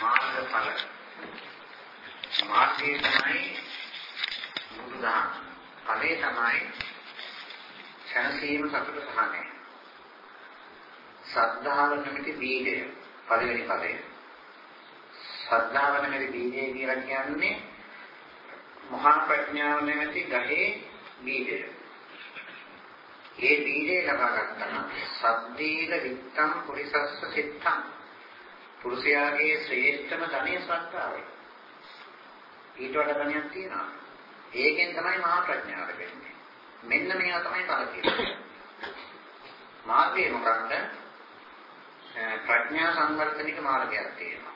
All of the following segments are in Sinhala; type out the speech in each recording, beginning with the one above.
මාර්ගඵල මාර්ගය තමයි බුදුදහම. ඵලය තමයි ශනසීම සතුට සහනය. සද්ධාව නැමැති බීජය පළවෙනි පදය. සද්ධාව නැමැති බීජය කියලා කියන්නේ මහා ප්‍රඥාව නැමැති ගහේ බීජය. ඒ බීජය ලබා ගන්නවා. සද්දීල විත්තම් පුරිසස්ස සිත්තම්. පුරුෂයාගේ ශ්‍රේෂ්ඨම ධනය ශ්‍රද්ධාවයි. ඊට වඩා ධනයක් තියෙනවා. ඒකෙන් තමයි මහා ප්‍රඥාව වෙන්නේ. මෙන්න මේවා තමයි බල කියන්නේ. මාර්ගය මොකක්ද? ප්‍රඥා සංවර්ධනික මාර්ගයක් තියෙනවා.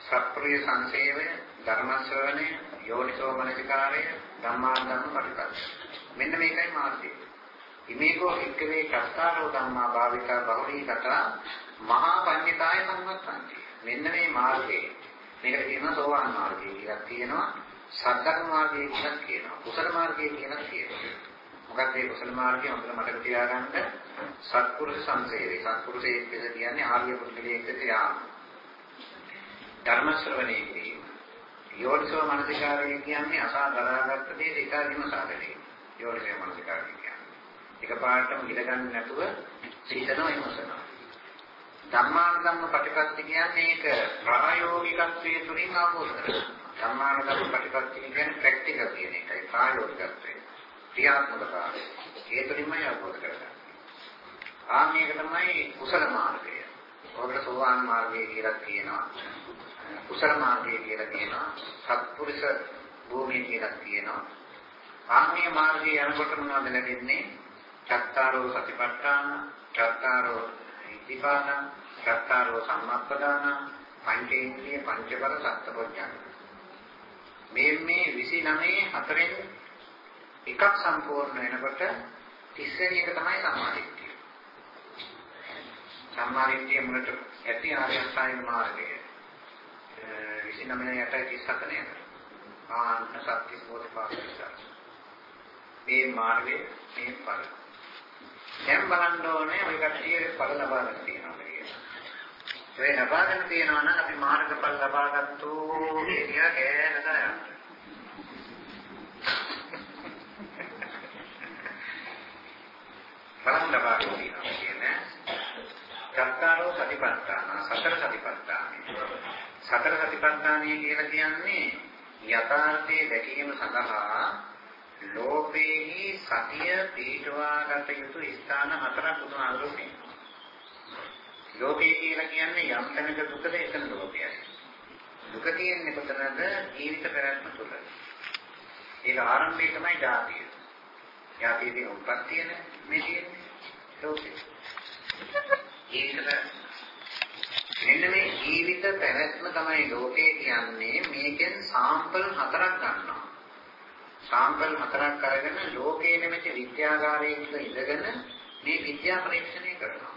සත්‍ප්‍රිය සංසේවය, ධර්ම ශ්‍රවණය, යෝනිසෝ මනසිකාරය, ධම්මාධම්ම පරිපස්ස. මෙන්න මේකයි මාර්ගය. ඉමේකෝ එක්කවේ කස්තාරෝ ධම්මා භාවිකා බහුලී කතා මහා පඤ්ඤකාය සම්වත්තන්ති. මෙන්න මේ මාර්ගය. මේකට කියනවා සෝවාන් මාර්ගය කියලා කියනවා. සද්ධර්ම මාර්ගය කියලා කියනවා. කුසල මාර්ගය කියලා කියනවා. මොකක්ද මේ කුසල මාර්ගය හොඳට මතක තියාගන්න. සත්පුරුෂ සංසේවය. සත්පුරුෂයෙක් කියලා කියන්නේ ආර්ය පුද්ගලයෙක්ට යාම. ධර්ම ශ්‍රවණය කිරීම. යෝනිසෝ මනසිකාරය කියන්නේ අසා දරාගත්ත දේ ඒකාදීම සාධනය. යෝනිසෝ මනසිකාරය කියන්නේ. එකපාරටම ඉඳ ගන්න නැතුව සිතනවා ඉමසනවා. ධම්මානුධම්ම ප්‍රතිපත්ති කියන්නේ ඒක ප්‍රායෝගිකත්වයේ තුලින් ආපෝෂ කරනවා. ධම්මානුධම්ම ප්‍රතිපත්ති කියන්නේ ප්‍රැක්ටිකල් කියන එකයි ප්‍රායෝගිකත්වය. ක්‍රියාත්මකතාවය. ඒ තුලින්මයි ආපෝෂ කරගන්නේ. ආන්නේක තමයි කුසල මාර්ගය. ඔකට සෝවාන් මාර්ගය කියලා කියනවා. කුසල මාර්ගය කියලා කියනවා. සත්පුරුෂ භූමිය කියලා කියනවා. ආන්නේ මාර්ගයේ යනකොට මොනවද ලැබෙන්නේ? චත්තාරෝ සතිපට්ඨාන, චත්තාරෝ ඉතිපාන, චත්තාරෝ සම්මප්පදාන, පංචේන්ද්‍රිය පංචබල සත්පොඥාන. මේ මේ 29 හතරෙන් එකක් සම්පූර්ණ වෙනකොට 30 වෙනි එක තමයි සම්මාදිට්ඨිය. සම්මාදිට්ඨිය මුලට ඇති ආර්ය අෂ්ටාංග මාර්ගය. 29 යටයි 37 නේද? ආන්න සත්‍ය බෝධිපාක්ෂික. මේ මාර්ගයේ මේ ඵල. දැන් බලන්න ඕනේ ওই කට්ටිය ඵල ලබා ගන්න තියෙනවා කියලා. ඒ ලබා ගන්න තියෙනවා නම් අපි මාර්ගඵල ලබා ගත්තෝ කියලා කෑනදා යන්න. බලන්න ලබා ගන්න තියෙනවා කියන්නේ චත්තාරෝ සතිපට්ඨාන සතර සතිපට්ඨාන. සතර සතිපට්ඨානය කියලා කියන්නේ යථාර්ථයේ දැකීම සඳහා ලෝභේහි සතිය පිටවා ගත යුතු ස්ථාන හතරක් උදාහරණයක්. ලෝකේ කියලා කියන්නේ යම් තැනක දුකද එතන ලෝකයයි. දුක තියෙන්නේ කොතනද? ජීවිත පැවැත්ම තුළ. ඒක ආරම්භය තමයි ධාතිය. ධාතියේ උප්පත්තියනේ මේ තියෙන්නේ. ලෝකේ. ජීවිත මෙන්න මේ ජීවිත පැවැත්ම තමයි ලෝකේ කියන්නේ මේකෙන් සාම්පල් හතරක් ගන්නවා. සාම්පල් හතරක් අරගෙන ලෝකයේ නැමැති විද්‍යාගාරයේ ඉඳගෙන මේ විද්‍යා පරීක්ෂණය කරනවා.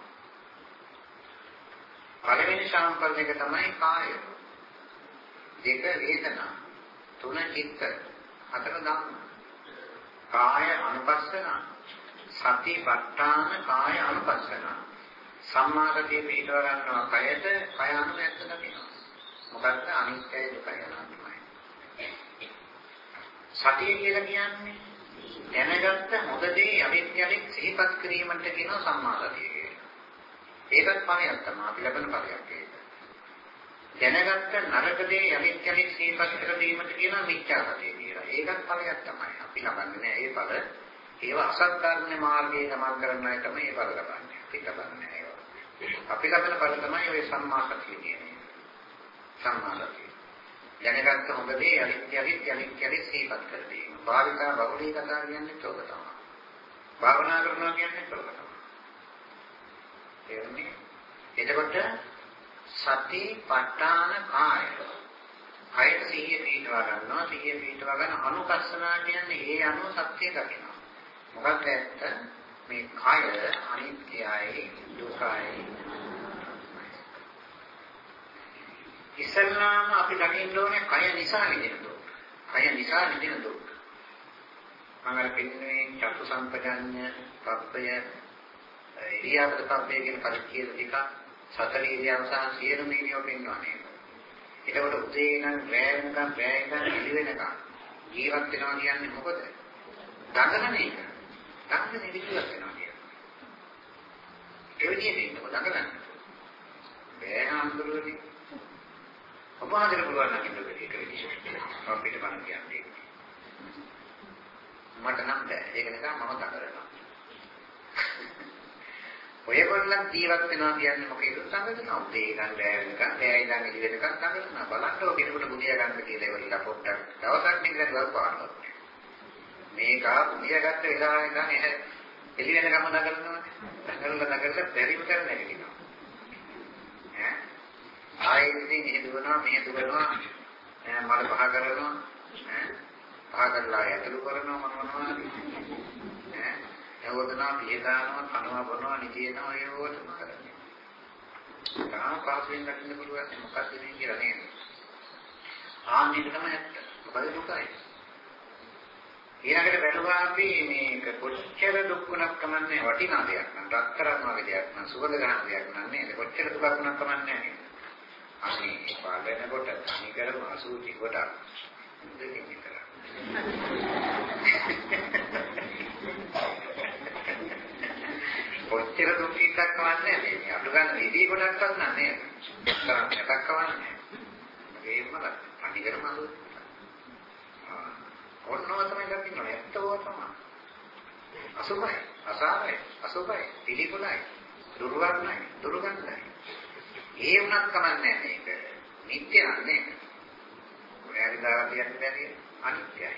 පළවෙනි සාම්පල් එක තමයි කාය. දෙක වේදනා. තුන චිත්ත. හතර ධම්ම. කාය අනුපස්සන. සතිපට්ඨාන කාය අනුපස්සන. සම්මාසතිය පිටව ගන්නවා කයට කය අනුයත්ත දකිනවා. මොකද්ද අනිත්‍යයි දුකයි අනාත්මයි. සතිය කියලා කියන්නේ දැනගත්ත හොඳ දේ අවිද්‍යාවෙන් සිහිපත් කිරීමට කියන සම්මාසතිය කියලා. ඒකත් ඵලයක් තමයි අපි ලබන ඵලයක් ඒක. දැනගත්ත නරක දේ අවිද්‍යාවෙන් සිහිපත් කර දීමට කියන මිත්‍යාසතිය කියලා. ඒකත් ඵලයක් තමයි. අපි ලබන්නේ නෑ ඒ ඵල. ඒවා අසත් ධර්මනේ මාර්ගයේ ගමන් කරන අය තමයි ඒ ඵල ලබන්නේ. අපි ලබන්නේ නෑ ඒවා. අපි ලබන ඵල තමයි ඔය සම්මාසතිය කියන්නේ. සම්මාසතිය. දැනගත්ත හොඳ දේ අනිත්‍ය අනිත්‍ය අනිත්‍ය අනිත්‍ය සිහිපත් කර දීම. භාවිතා බහුලී කතා කියන්නේ ඒක තමයි. භාවනා කරනවා කියන්නේ ඒක තමයි. එන්නේ එතකොට සති ප ဋ ාණ කාය. කයට සිහිය පිටවා ගන්නවා. සිහිය පිටවා ගන්න අනුකස්සනා කියන්නේ ඒ අනුව සත්‍ය දකිනවා. මොකක්ද ඇත්ත? මේ කය අනිත්‍යයි දුකයි ඉස්සල්ලාම අපි දකින්න ඕනේ කය නිසා නිදෙන දුක්. කය නිසා නිදෙන දුක්. මම අර පින්නේ චතු සම්පජඤ්ඤ පබ්බය ඉරියාපත පබ්බය කියන පරිච්ඡේද දෙක සතර ඉරියව් සහ සියලුම ඉරියව් පෙන්වනවා නේද? එතකොට උදේ ඉඳන් රැය වෙනකම් රැය ඉඳන් එළි වෙනකම් ජීවත් වෙනවා කියන්නේ මොකද? දඟලන එක. දඟලන එක ජීවත් වෙනවා කියන්නේ. ඒ විදිහට ඉන්නකො දඟලන්න. බෑ අඳුරනේ. ඔබාදර පුළුවන් නම් ඉන්න බැරි එක විදිහට. අපිට බණ කියන්නේ. මට නම් බෑ. ඒක නිසා මම දඟලනවා. ඔයගොල්ලන් ජීවත් වෙනවා කියන්නේ මොකේද සංගතන උදේ ඉඳන් රැය වෙනකන් රැය ඉඳන් එළි වෙනකන් සංගතන බලන්න ඔය කෙනෙකුට බුදියා ගන්න කියලා ඒවල පොඩ්ඩක් දවසක් නිකන් ගල්පානවා මේක බුදියා ගත්ත වෙලාව ඉඳන් එහ එළි වෙනකම් නගලනවා නගලලා නගලලා බැරිම කර නැගිටිනවා ඈ ආයෙත් ඉතින් මෙහෙ දුවනවා මෙහෙ දුවනවා මල පහ කරනවා ඈ පහ කරලා ඇතුළු කරනවා මොනවා ඈ යවදනා පියදානවා කනවා බොනවා නිදිනවා ඒවටම කරන්නේ. තාම පාසෙන් දකින්න පුළුවන් මොකක්ද මේ කියලා නේද? ආන්දික තමයි ඇත්ත. මොකද දුකයි. ඊළඟට බැලුවා අපි මේක කොච්චර දුක් වුණත් කමන්නේ වටිනා දෙයක් නම් රත්තරන් වගේ දෙයක් නම් සුවඳ ගන්න දෙයක් නම් නේද? කොච්චර දුකක් වුණත් කමන්නේ නේද? අනේ පාලනකොට තනි කරම අසුචි කොට දෙකින් විතර. කොච්චර දුක් විඳක් කවන්නේ මේ අඩු ගන්න නිදී කොටක්වත් නැහැ තරම් එකක් කවන්නේ ඒකම පඬිකරම අලු ඔන්නෝ තමයි දකින්න. ඇත්තෝ තමයි. අසුභයි අසාරයි අසුභයි පිළිකුලයි දුර්වර්ණයි දුර්ගන්ධයි. ඒ වුණත් කමන්නේ මේක නිත්‍ය නෑ ඔයාලට දාලා කියන්න බැරි අනිත්‍යයි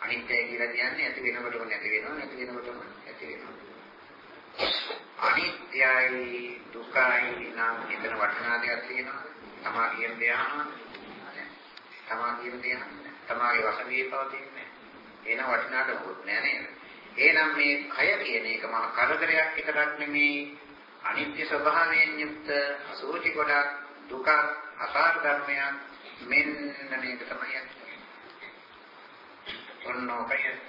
අනිත්‍යයි කියලා කියන්නේ ඇති වෙනකොටම නැති වෙනවා නැති වෙනකොටම ඇති වෙනවා අනිත්‍යයි දුකයි නම් එතන වටිනා දෙයක් තියෙනවා. තමා කියන දේ අහනවා. තමා කියන දේ අහනවා. තමාගේ වශයෙන් පවතින්නේ. එන වටිනාට මොකුත් නෑ නේද? එහෙනම් මේ කය කියන එක මහා කරදරයක් විතරක් නෙමේ අනිත්‍ය ස්වභාවයෙන් යුක්ත අසෝචි ගොඩක් දුක අසාර ධර්මයක් මෙන්න මේක තමයි ඇත්ත. ඔන්නෝකයි ඇත්ත.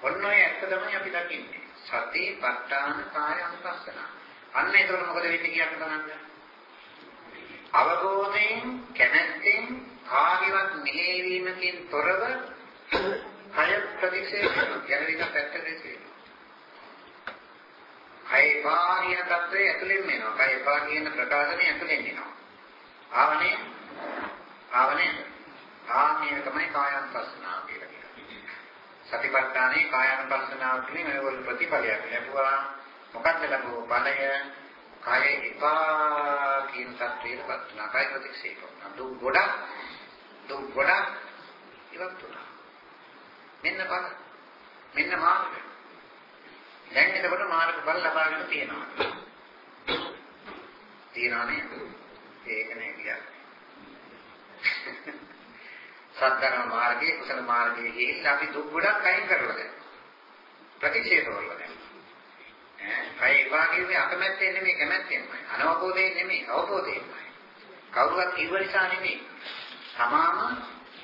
ඔන්නෝයි ඇත්ත තමයි අපි දකින්නේ. සතේ ප ဋ ාණ කාය අනුපස්සන. අන්න ඒකට මොකද වෙන්නේ කියන්න බලන්න. අවබෝධයෙන් කැමැත්තෙන් කාගේවත් මෙහෙවීමකින් තොරව කය ප්‍රතික්ෂේප කරන විදිහ පැත්තට දෙනවා. කය බාහිර තත්ත්වයේ ඇතුලෙන් එනවා. කය බා කියන ප්‍රකාශනය ඇතුලෙන් එනවා. ආවනේ ආවනේ ආන්නේ තමයි කායanusasanaව කියලා කියන්නේ. සතිපට්ඨානේ කායानुපස්සනාව කියන්නේ මේවල ප්‍රතිඵලයක් ලැබුවා. මොකක්ද ලැබුව ඵලය? කාය එපා කියන සත්‍යයටපත් වුණා. කාය ප්‍රතික්ෂේප වුණා. දුක් ගොඩක් දුක් ගොඩක් ඉවත් වුණා. මෙන්න බල. මෙන්න මාර්ගය. දැන් එතකොට මාර්ග බල ලබාගෙන තියෙනවා. තියෙනවා නේද? ඒක නේ කියන්නේ. සද්ධර්ම මාර්ගයේ කුසල මාර්ගයේ ගිහිල්ලා අපි දුක් ගොඩක් අයින් කරලා දැන්. ප්‍රතික්ෂේප කරලා දැන්. ඈ ඒ වාගේ අකමැත්තෙන් නෙමෙයි කැමැත්තෙන්මයි. අනවබෝධයෙන් නෙමෙයි අවබෝධයෙන්මයි. කවුරුත් කිව්ව නිසා නෙමෙයි. තමාම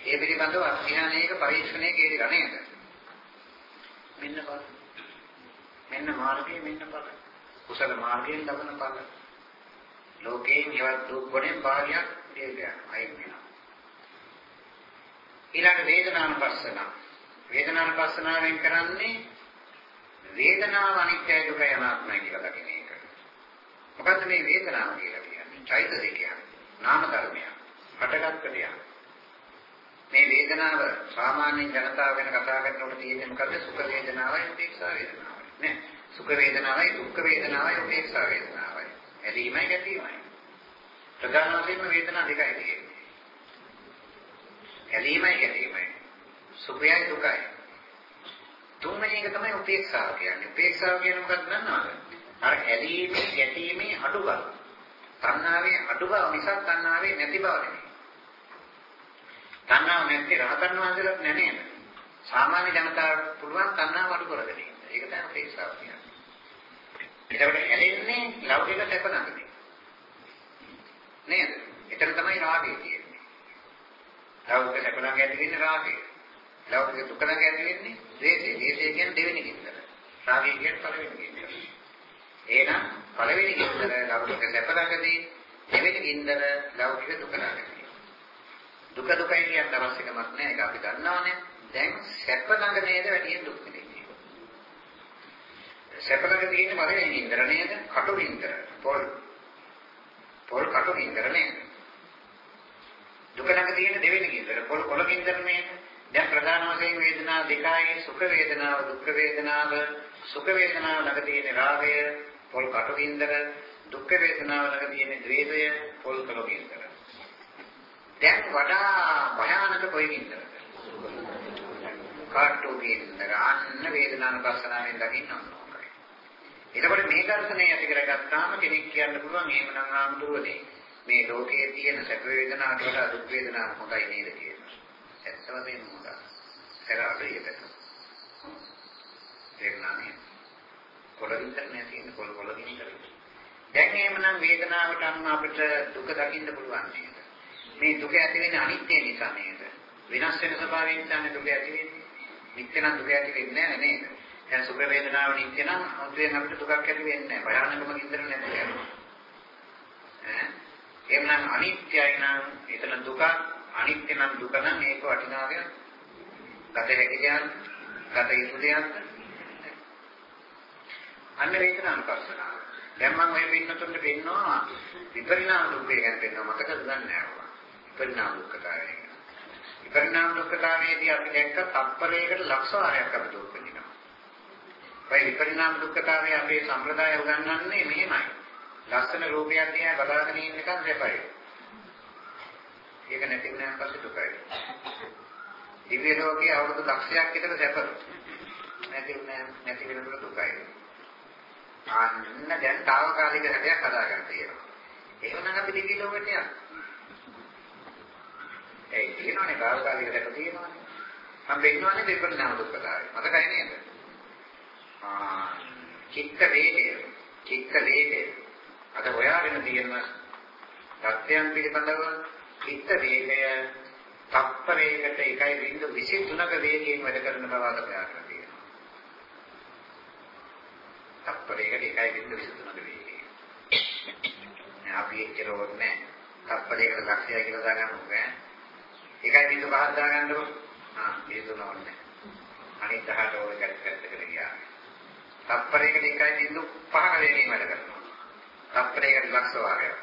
ඒ පිළිබඳව අධ්‍යයනයක පරීක්ෂණයක යෙදලා නේද? මෙන්න බල මෙන්න මාර්ගයේ මෙන්න බල කුසල මාර්ගයෙන් ලබන බල ලෝකේ නිවත් දුක් ගොඩෙන් භාගයක් දෙවියන් අයින් වෙනවා ඊළඟ වේදනානුපස්සන. වේදනානුපස්සනාවෙන් කරන්නේ වේදනාව අනිත්‍යයි දුකයි අනාත්මයි කියලා දකින එක. මොකද්ද මේ වේදනාව කියලා කියන්නේ? චෛතසිකයක්. නාම ධර්මයක්. හටගත්ත දෙයක්. මේ වේදනාව සාමාන්‍ය ජනතාව ගැන කතා කරනකොට තියෙන්නේ මොකද්ද? සුඛ වේදනාවයි උපේක්ෂා වේදනාවයි. නේ? සුඛ වේදනාවයි දුක්ඛ වේදනාවයි උපේක්ෂා වේදනාවයි. ඇලීමයි ගැටීමයි. ප්‍රධාන වශයෙන්ම වේදනා දෙකයි තියෙන්නේ. ඇලීමයි ගැටීමයි. සුඛයයි දුකයි. තුන්වෙනි එක තමයි උපේක්ෂාව කියන්නේ. උපේක්ෂාව කියන්නේ මොකක්ද දන්නවද? අර ඇලීමේ ගැටීමේ අඩු බව. තණ්හාවේ අඩු බව මිසක් තණ්හාවේ නැති බව නෙමෙයි. තණ්හාව නැති රහතන් වහන්සේලාට නෑ නේද? සාමාන්‍ය ජනතාවට පුළුවන් තණ්හාව අඩු කරගෙන ඉන්න. ඒක තමයි උපේක්ෂාව කියන්නේ. ඒකට ඇලෙන්නේ ලෞකික සැප නැතිනේ. නේද? එතන තමයි රාගය කියන්නේ. ලෞකික සැප නම් ඇති වෙන්නේ රාගය. ලෞකික දුක නම් ඇති වෙන්නේ ද්වේෂය. ද්වේෂය කියන්නේ දෙවෙනි කින්දර. රාගය කියන්නේ පළවෙනි කින්දර. එහෙනම් පළවෙනි ගින්දර ලෞකික සැප ළඟදී දෙවෙනි ගින්දර ලෞකික දුක ළඟදී. දුක දුකයි කියන්න අවශ්‍ය කමක් නැහැ ඒක අපි දන්නවනේ. දැන් සැප ළඟ නේද වැඩියෙන් දුක් විඳින්නේ. සැප ළඟ තියෙන පළවෙනි ගින්දර නේද? කටු ගින්දර. පොල්. පොල් කටු ගින්දර නේද? දුක ළඟ තියෙන දෙවෙනි ගින්දර පොල් කොළ ගින්දර නේද? දැන් ප්‍රධාන වශයෙන් වේදනා දෙකයි සුඛ වේදනාව දුක්ඛ වේදනාව සුඛ වේදනාව ළඟ තියෙන රාගය පොල් කටුගින්දර දුක්ඛ වේදනාව ළඟ තියෙන ද්වේෂය පොල් කටුගින්දර දැන් වඩා භයානක කොයිගින්දරද කටුගින්දර අන්න වේදනානුපස්සනාවෙන් දකින්න ඕනයි එතකොට මේ දර්ශනය ඇති කරගත්තාම කෙනෙක් කියන්න පුළුවන් එහෙමනම් ආම්දුරනේ මේ ලෝකයේ තියෙන සැප වේදනාවට වඩා දුක් වේදනාව හොඳයි නේද කියලා ඇත්තම මේ මොකක්ද? ඒක අපේකට. තේරුණානේ? පොළොවින්ද නැහැ තියෙන පොළ පොළොවින්ද. දැන් එහෙමනම් වේදනාවට අනුව අපිට දුක දකින්න පුළුවන් නේද? මේ දුක ඇති වෙන්නේ අනිත්‍ය නිසා නේද? විනාශ වෙන ස්වභාවයෙන් තමයි දුක ඇති වෙන්නේ. නිත්‍ය නම් දුක ඇති වෙන්නේ නැහැ නේද? දැන් සුඛ වේදනාව නිත්‍ය නම් අන්තිමයෙන් අපිට දුකක් ඇති වෙන්නේ නැහැ. භයානකම ගින්දර නැති වෙනවා. ඈ? එහෙනම් අනිත්‍යයි නම් එතන දුක අනිත්‍ය නම් දුක නම් මේක වටිනාකම. ගත හැකි දෙයක් ගත යුතු දෙයක්. අන්න වේදනානුපස්සනාව දැන් මම ඔය පින්නතුන්ට පෙන්නනවා විපරිණාම දුක්ඛය ගැන පෙන්නනවා මතකද දන්නේ නැහැ විපරිණාම දුක්ඛතාවය. විපරිණාම දුක්ඛතාවයේදී අපි දැක්ක තත්පරයකට ලක්ෂ වාරයක් අපි දුක් විඳිනවා. ඔය විපරිණාම දුක්ඛතාවය අපේ සම්ප්‍රදාය උගන්වන්නේ මෙහෙමයි ලස්සන රූපයක් දිහා බලාගෙන ඉන්න එකක් දෙපයි ඒක නැති වුණාන් පස්සේ දුකයි. දිව්‍ය ලෝකයේ අවුරුදු ලක්ෂයක් විතර සැප. නැති වුණා නැති වෙනකොට දුකයි. අන්න දැන් తాවකාලික හැටයක් හදාගන්න තියෙනවා. එහෙමනම් අපි දිව්‍ය ලෝකෙට යන්න. ඒ තියෙනවනේ తాවකාලික හැට තියෙනවනේ. මම වෙන්නවනේ දෙපරිණාම දුක්ඛතාවය. මතකයි නේද? ආ චිත්ත වේදය. චිත්ත වේදය. අද හොයාගෙන තියෙන සත්‍යයන් පිළිබඳව චිත්ත වේගය තප්පරයකට 1.23ක වේගයෙන් වැඩ කරන බව අද ප්‍රකාශ තියෙනවා. තප්පරයකට 1.23ක වේගයෙන්. අපි එච්චර ඕනේ තප්පරයකට ලක්ෂය කියලා දාගන්න ඕනේ. 1.25ක් දාගන්නකො. ආ ඒ තුන ඕනේ. අනිත් 10ට ඕනේ කැටකට ගියා. තප්පරයකට 1.5 වේගයෙන් වැඩ කරනවා. තප්පරයකට ලක්ෂ වාරයක්.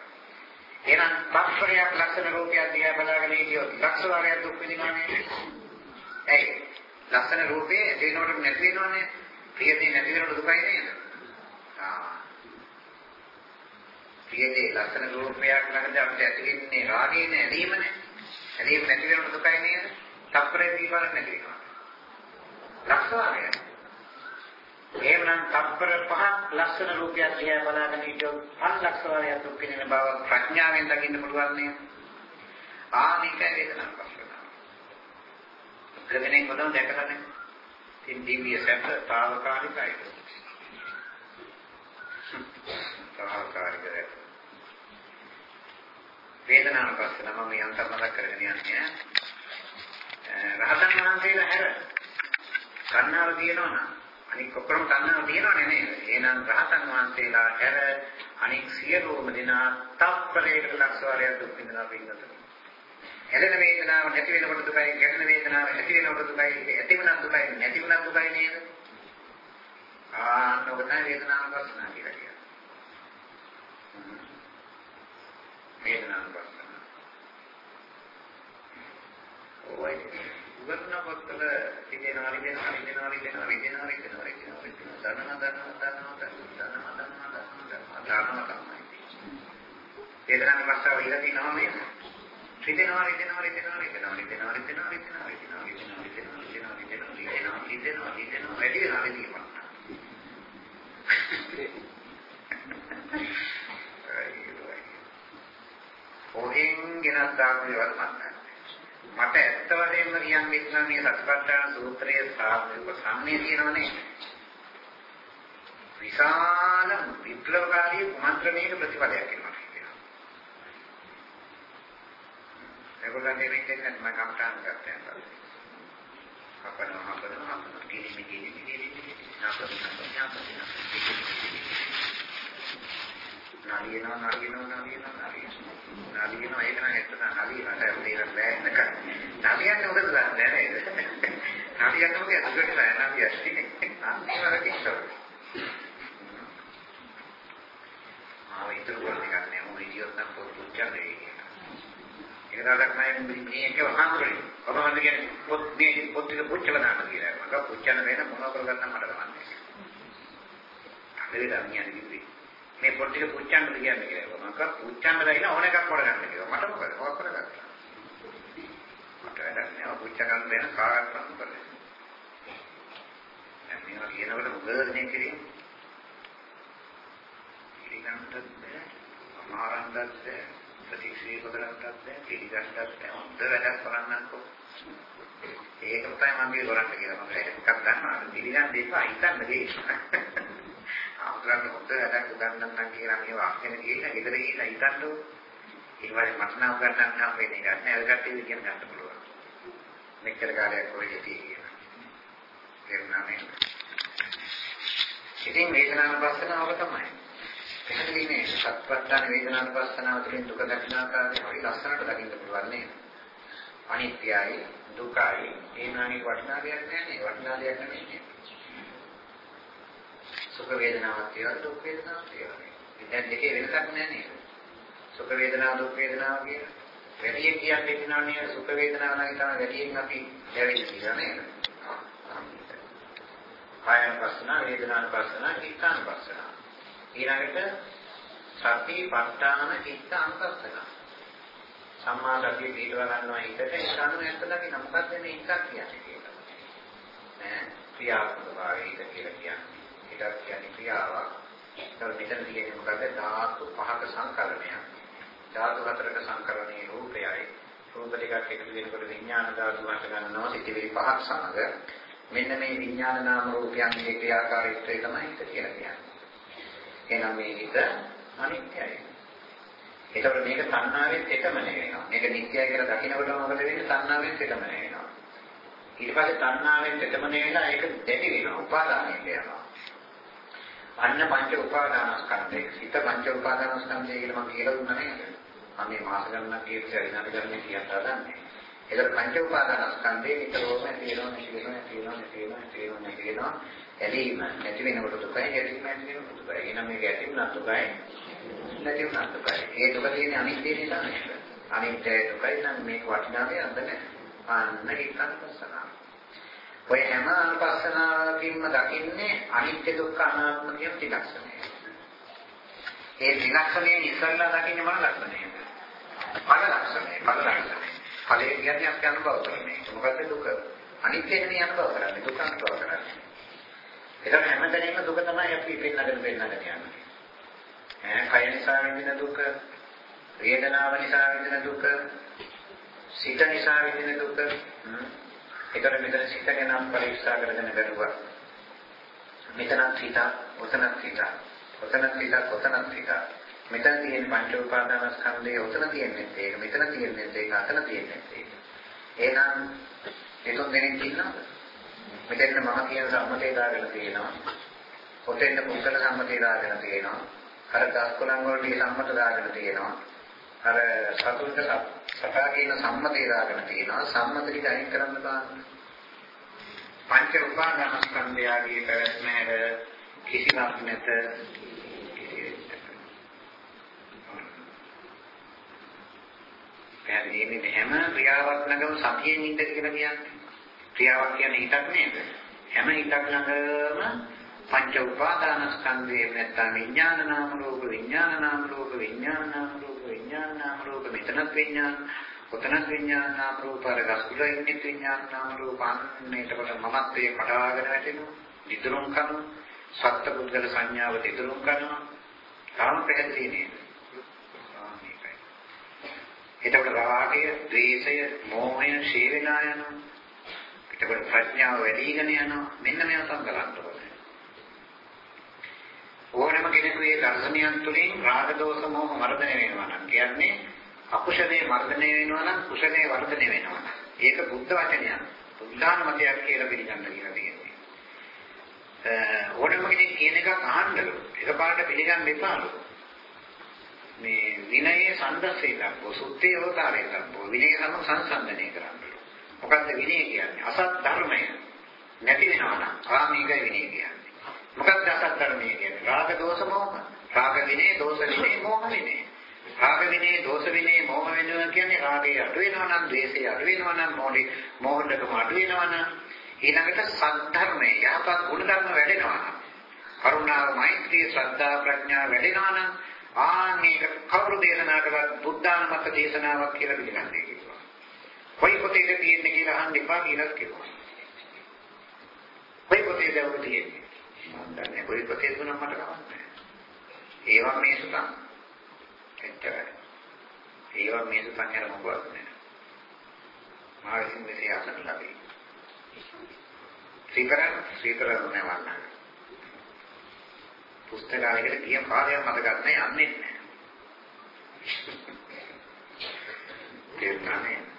එහෙනම් තත්පරයක් ලක්ෂණ රූපයක් දිහා බලාගෙන හිටියොත් ලක්ෂ වාරයක් දුක් විඳිනවා නේද? ඇයි? ලක්ෂණ රූපේ ඇති වෙනකොට නැති වෙනවනේ. ප්‍රියදී නැති වෙනකොට දුකයි නේද? ආ. ප්‍රියදී ලක්ෂණ රූපයක් ළඟදී අපිට ඇති වෙන්නේ රාගය නේ, ඇලීමනේ. ඇලීම නැති වෙනකොට දුකයි නේද? තත්පරේ දීපාරක් නැති වෙනවා. ලක්ෂ වාරයක්. එහෙමනම් තත්පර පහක් ලක්ෂණ රූපයක් දිහා බලාගෙන හිටියොත් පස් ලක්ෂ වාරයක් දුක් විඳින බව ප්‍රඥාවෙන් දකින්න පුළුවන් නේ. ආනික වේදනාවක් පස්සනවා. ගමනේ කොතන දැකලා නැහැ. ඉතින් දිව්‍ය සැප తాවකාලිකයි. తాවකාලිකයි. වේදනාවක් පස්සන මම යන්තම් මතක් කරගෙන යන්නේ. රහතන් වහන්සේලා හැර කන්නාව තියෙනවා නම් අනික ඔක්කොම තණ්හාව තියෙනවනේ නේද? එහෙනම් රහතන් වහන්සේලා හැර අනික සියලුම දෙනා තප්පරයකට ලක්ෂ වාරයක් දුක් විඳලා පින්නත. හැලෙන වේදනාව නැති වෙනකොට දුකයි, ගැටෙන වේදනාව ඇති වෙනකොට දුකයි, ඇති වෙනකොට දුකයි, නැති වෙනකොට දුකයි නේද? ආ, නොකතන වේදනාව පස්සනා කියලා කියනවා. වේදනාව පස්සනා. ඔය උගත්න පොත්වල තිබෙනවා ලිබෙනවා ලිබෙනවා ලිබෙනවා ලිබෙනවා ලිබෙනවා ලිබෙනවා ලිබෙනවා දන්නවා දන්නවා දන්නවා දන්නවා දන්නවා දන්නවා තමයි. වේදනාවේ මාස්ටර් ඉලා තියෙනවා මේ. රිදෙනවා රිදෙනවා රිදෙනවා රිදෙනවා රිදෙනවා රිදෙනවා රිදෙනවා රිදෙනවා රිදෙනවා රිදෙනවා රිදෙනවා රිදෙනවා රිදෙනවා රිදෙනවා වැඩි වෙනවා රිදෙනවා. ඔහෙන් ගෙනත් දාපු ඒවා මතක්. මට ඇත්ත වශයෙන්ම කියන්න ඉස්සන මේ සත්‍යපට්ඨාන සූත්‍රයේ සාධක සම්මේ තියෙනවනේ. විශාල විප්ලවකාරී මන්ත්‍රණයක ප්‍රතිඵලයක් වෙනවා කියනවා. ඒගොල්ලන් දෙන්නේ කියන්නේ මම කම්තාන් කරලා අපන අපන අපන කිලි මිලි මිලි මිලි නාපන නාපන නාපන නලියනවා නලියනවා නලියනවා නලියනවා නලියනවා ඒක නම් ඇත්තට නලියනවා ඒක බෑ නක නලියන්නේ මොකද දන්නේ නේද? නලියන්නේ මොකද අසුරට බෑ නලියන්නේ අන්තිමට කිව්වා ආ ඉතුරු කරන්නේ නැහැ මොකද ඉතියොත් නම් පොත් පුච්චන්නේ ඒක දාලා මම මේක වහංගුරේ කොහොමද කියන්නේ? පොත් මේ පොත් ටික පුච්චලා දාන්න කියලා. මම පුච්චන වෙන මොනව කරගන්න මට කමන්නේ නැහැ. ඒක දන්නේ නැහැ මේ පොත් ටික පුච්චන්න කියන්නේ කියලා. මම කව පුච්චන්න බැරි ඕන එකක් කරගන්න කියලා. මට මොකද? මොකක් කරගත්තා? මට වැඩක් නෑ. පුච්ච ගන්න වෙන කාර්යයක් නම් කරන්නේ. දැන් මේවා කියනකොට මොකදනේ කියන්නේ? ඊළඟට බෑ. අමාරන්දත් බෑ. ප්‍රතික්ෂේප කරන්නත් බෑ. පිළිගන්නත් බෑ. හොඳ වැඩක් කරන්නකෝ. ඒක තමයි මම මේ කරන්නේ කියලා මම එකක් ගන්නවා. පිළිගන්න දෙපා හිතන්න දෙන්න. ආමුද්‍රන්න හොඳ වැඩක් උගන්වන්නම් කියලා මේ වාක්‍යෙම ගිහින් ගෙදර ගිහින් හිතන්නෝ. ඒ වගේ මට නම් උගන්වන්න නම් වෙන්නේ නැහැ. අර කට්ටිය කියන ගන්න පුළුවන්. මෙච්චර කාලයක් ඔය ඉති කියලා. තේරුණා නේද? ඉතින් වේදනානුපස්සනාව තමයි. පැහැදිලි නේ සත්‍යත්තාන වේදනානුපස්සනාව තුළින් දුක දකින්න ආකාරය හරි ලස්සනට දකින්න පුළුවන් නේද? අනිත්‍යයි දුකයි ඒ නාමයේ වටිනා දෙයක් නැහැ නේ වටිනා දෙයක් නෙමෙයි. සුඛ වේදනාවක් කියලා දුක් වේදනාවක් කියලා. දැන් දෙකේ වෙනසක් නැහැ නේද? සුඛ වේදනාව දුක් වේදනාව කියලා. වැඩියෙන් කියන්නේ කියනවානේ සුඛ වේදනාව නම් තමයි වැඩියෙන් අපි දැවෙන්නේ කියලා නේද? කායන පස්සන, වේදනාන පස්සන, චිත්තාන පස්සන. ඊළඟට සති, ප ဋ ාණ, චිත්ත අනුපස්සන. සම්මා සතිය පිටව ගන්නවා හිතට ඒක අනුව ඇත්ත දකින්න මොකක්ද මේ හිතක් කියන්නේ කියලා. ඈ ක්‍රියාත්මක භාවය හිත කියලා කියන්නේ. හිතක් කියන්නේ ක්‍රියාවක්. ඒතර මෙතන තියෙන්නේ මොකද? ධාතු පහක සංකලනයක්. ධාතු හතරක සංකලනයේ රූපයයි. රූප ටිකක් එකතු වෙනකොට විඥාන ධාතු හට ගන්නවා සිටිවිලි පහක් සමග. මෙන්න මේ විඥාන නාම රූපයන්ගේ ක්‍රියාකාරීත්වය තමයි හිත කියලා කියන්නේ. එහෙනම් මේ හිත අනිත්‍යයි. ඒතකොට මේක සංනාවෙන් තෙතමනේ වෙනවා. මේක නිත්‍යයි කියලා දකිනකොට මොකද වෙන්නේ? සංනාවෙන් තෙතමනේ වෙනවා. ඊට පස්සේ තණ්හාවෙන් තෙතමනේ වෙලා ඒක දෙටි වෙනවා. උපාදානයට යනවා. අන්න පංච උපාදානස්කන්ධය. හිත පංච උපාදානස්කන්ධය කියලා මම කියලා දුන්නා නේද? මම මේ මාස ගණනක් කීප සැරිනාට ගන්න කියන්න හදන්නේ. ඒතර පංච උපාදානස්කන්ධේ නිතරම තියෙනවා තියෙනවා තියෙනවා තියෙනවා තියෙනවා තියෙනවා. ඇලීම නැති වෙනකොට දුකයි ඇලීම නැති වෙනකොට දුකයි. එහෙනම් මේක ඇති වුණා දුකයි නැති වුණා දුකයි. ඒ දුක තියෙන්නේ අනිත්‍ය නිසා නේද? අනිත්‍ය දුකයි නම් මේක වටිනාවේ අඳ නැහැ. අන්න හිතන්න පස්සනාව. ඔය හැම අනුපස්සනාවකින්ම දකින්නේ අනිත්‍ය දුක්ඛ අනාත්ම කියන ත්‍රිලක්ෂණය. ඒ ත්‍රිලක්ෂණය ඉස්සල්ලා දකින්නේ මොන ලක්ෂණයද? ඵල ලක්ෂණය, ඵල ලක්ෂණය. ඵලයේ කියන්නේ අපි අනුභව කරන්නේ. මොකද දුක? අනිත්‍යනේ අනුභව කරන්නේ, දුක අනුභව කරන්නේ. ඒක හැමදැනම දුක තමයි අපි පෙන්නගෙන පෙන්නගෙන යන්නේ. ඈ කය නිසා විඳින දුක, වේදනාව නිසා විඳින දුක, සිත නිසා විඳින දුක, ඒතර මෙතන සිත ගැන පරීක්ෂා කරගෙන බැලුවා. මෙතනත් සිත, ඔතනත් සිත, ඔතනත් සිත, ඔතනත් සිත. මෙතන තියෙන පංච උපාදානස්කන්ධය ඔතන තියෙන්නේ ඒක, මෙතන තියෙන්නේ ඒක, අතන තියෙන්නේ ඒක. එහෙනම් මේ තුන් දෙනෙක් ඉන්නවද? මෙතෙන් මම කියන සම්මතය දාගෙන තියෙනවා. ඔතෙන් පුද්ගල සම්මතය දාගෙන තියෙනවා. අර දස්කොලන් වලට සම්මත දාගෙන තියෙනවා. අර සතුන්ට සතා කියන සම්මතය දාගෙන තියෙනවා. සම්මත ටික අයින් කරන්න බෑ. පංච උපාදානස්කන්ධයගේ පැවැත්ම හැර කිසිවක් නැත. පැහැදිලිනේ හැම ක්‍රියාවක් ළඟම සතියෙන් ඉන්න කියලා කියන්නේ. ක්‍රියාවක් කියන්නේ හිතක් නේද? හැම හිතක් ළඟම පංච උපාදානස්කන්ධයේ නැත්නම් විඥාන නාම රූප විඥාන නාම රූප විඥාන නාම රූප විඥාන නාම රූප මෙතනත් විඥාන ඔතනත් විඥාන නාම රූප අර ගස්කුල ඉන්නේ විඥාන නාම රූප අන්නේටකොට මමත්වයේ කඩාගෙන වැටෙනවා. නිතරුම් කරනවා. සත්‍ය පුද්ගල සංඥාව නිතරුම් කරනවා. තාම පැහැදිලි නේද? එතකොට රාගය, ද්වේෂය, මෝහය ශේ වෙලා යනවා. එතකොට ප්‍රඥාව වැඩිගෙන යනවා. මෙන්න මේවා සංකලන්ත වෙනවා. ඕනම කෙනෙකුගේ දර්ශනයන් තුළින් රාග දෝෂ මොහ මර්ධනය වෙනවා නම් කියන්නේ අකුශලයේ මර්ධනය වෙනවා නම් කුශලයේ වර්ධනය වෙනවා. ඒක බුද්ධ වචනයක්. බුද්ධාන මතයක් කියලා පිළිගන්න කියලා තියෙන්නේ. ඕනම කෙනෙක් කියන එකක් අහන්නලු. එකපාරට පිළිගන්න එපාලු. මේ විනයේ සම්දස්සේ දක්වෝ සුත්තේ අවතාරයේ දක්වෝ විනය සම සංසන්දනය කරන්න. මොකද්ද විනය කියන්නේ? අසත් ධර්මය නැති වෙනවා නම් ආමීග විනය කියන්නේ. මොකක්ද අසත් ධර්මය කියන්නේ? රාග දෝෂ මොහ. රාග විනය, දෝෂ විනය, මොහ විනය. රාග විනය, දෝෂ විනය, මොහ විනය කියන්නේ රාගය අඩු වෙනවා නම්, ද්වේෂය අඩු වෙනවා නම්, මොහේ මොහොතකම අඩු වෙනවා නම්, ඊළඟට සද්ධර්මයේ යහපත් ගුණ ධර්ම වැඩෙනවා නම්, කරුණාව, මෛත්‍රී, ශ්‍රද්ධා, ප්‍රඥා වැඩෙනවා නම්, ආන්නේක කවුරු දේශනා කළත් බුද්ධානුමත දේශනාවක් කියලා පිළිගන්නේ කිව්වා. කොයි පොතේද තියෙන්නේ කියලා අහන්න එපා කියලා කිව්වා. කොයි පොතේද උන් තියෙන්නේ? මම දන්නේ කොයි පොතේද නම් මට කවන්නේ. ඒවා මේ සුතන්. එච්චරයි. ඒවා මේ සුතන් යන මොකවත් නෑ. මා විසින් මෙසේ අසන්න ලැබේ. ශ්‍රීකරන් ශ්‍රීකරන් නෑවන්න. පුස්තකාලයකට ගිය කාලයක් මතකත් නෑ යන්නේ නෑ. තේරුණානේ?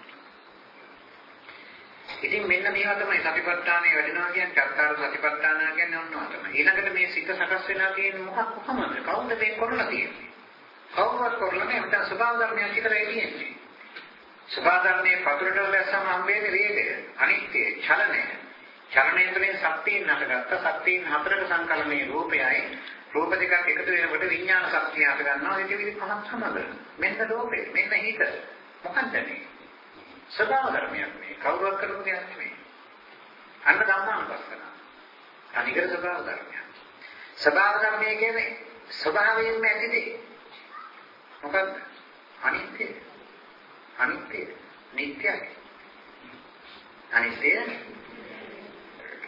ඉතින් මෙන්න මේවා තමයි සතිපට්ඨානය වැඩෙනවා කියන්නේ චත්තාර සතිපට්ඨාන කියන්නේ ඔන්නවා තමයි. ඊළඟට මේ සිත සකස් වෙලා තියෙන්නේ මොකක් කොහමද? කවුද මේ කරලා තියෙන්නේ? කවුරුත් කරලා නෑ මට ස්වභාව ධර්මයක් විතරයි තියෙන්නේ. ස්වභාව ධර්මයේ පතුරට වැස්සම හම්බෙන්නේ වේගය, අනිත්‍ය, චලනය. චලනය තුළින් ශක්තිය නැටගත්ත ශක්තියන් හතරක සංකලනයේ රූපයයි රූප දෙකක් එකතු වෙනකොට විඥාන ශක්තිය හට ගන්නවා ඒක විදි පහක් සමග. මෙන්න රූපේ, මෙන්න හිත. මොකක්ද මේ? ස්වභාව ධර්මයක් මේ. කවුරුත් කරපු දෙයක් නෙමෙයි. අන්න ධම්මානුපස්සන. අනිකර ස්වභාව ධර්මයක්. ස්වභාව ධර්මය කියන්නේ ස්වභාවයෙන්ම ඇතිදේ. මොකද්ද? අනිත්‍ය. අනිත්‍ය. නිට්ටයයි. අනිත්‍ය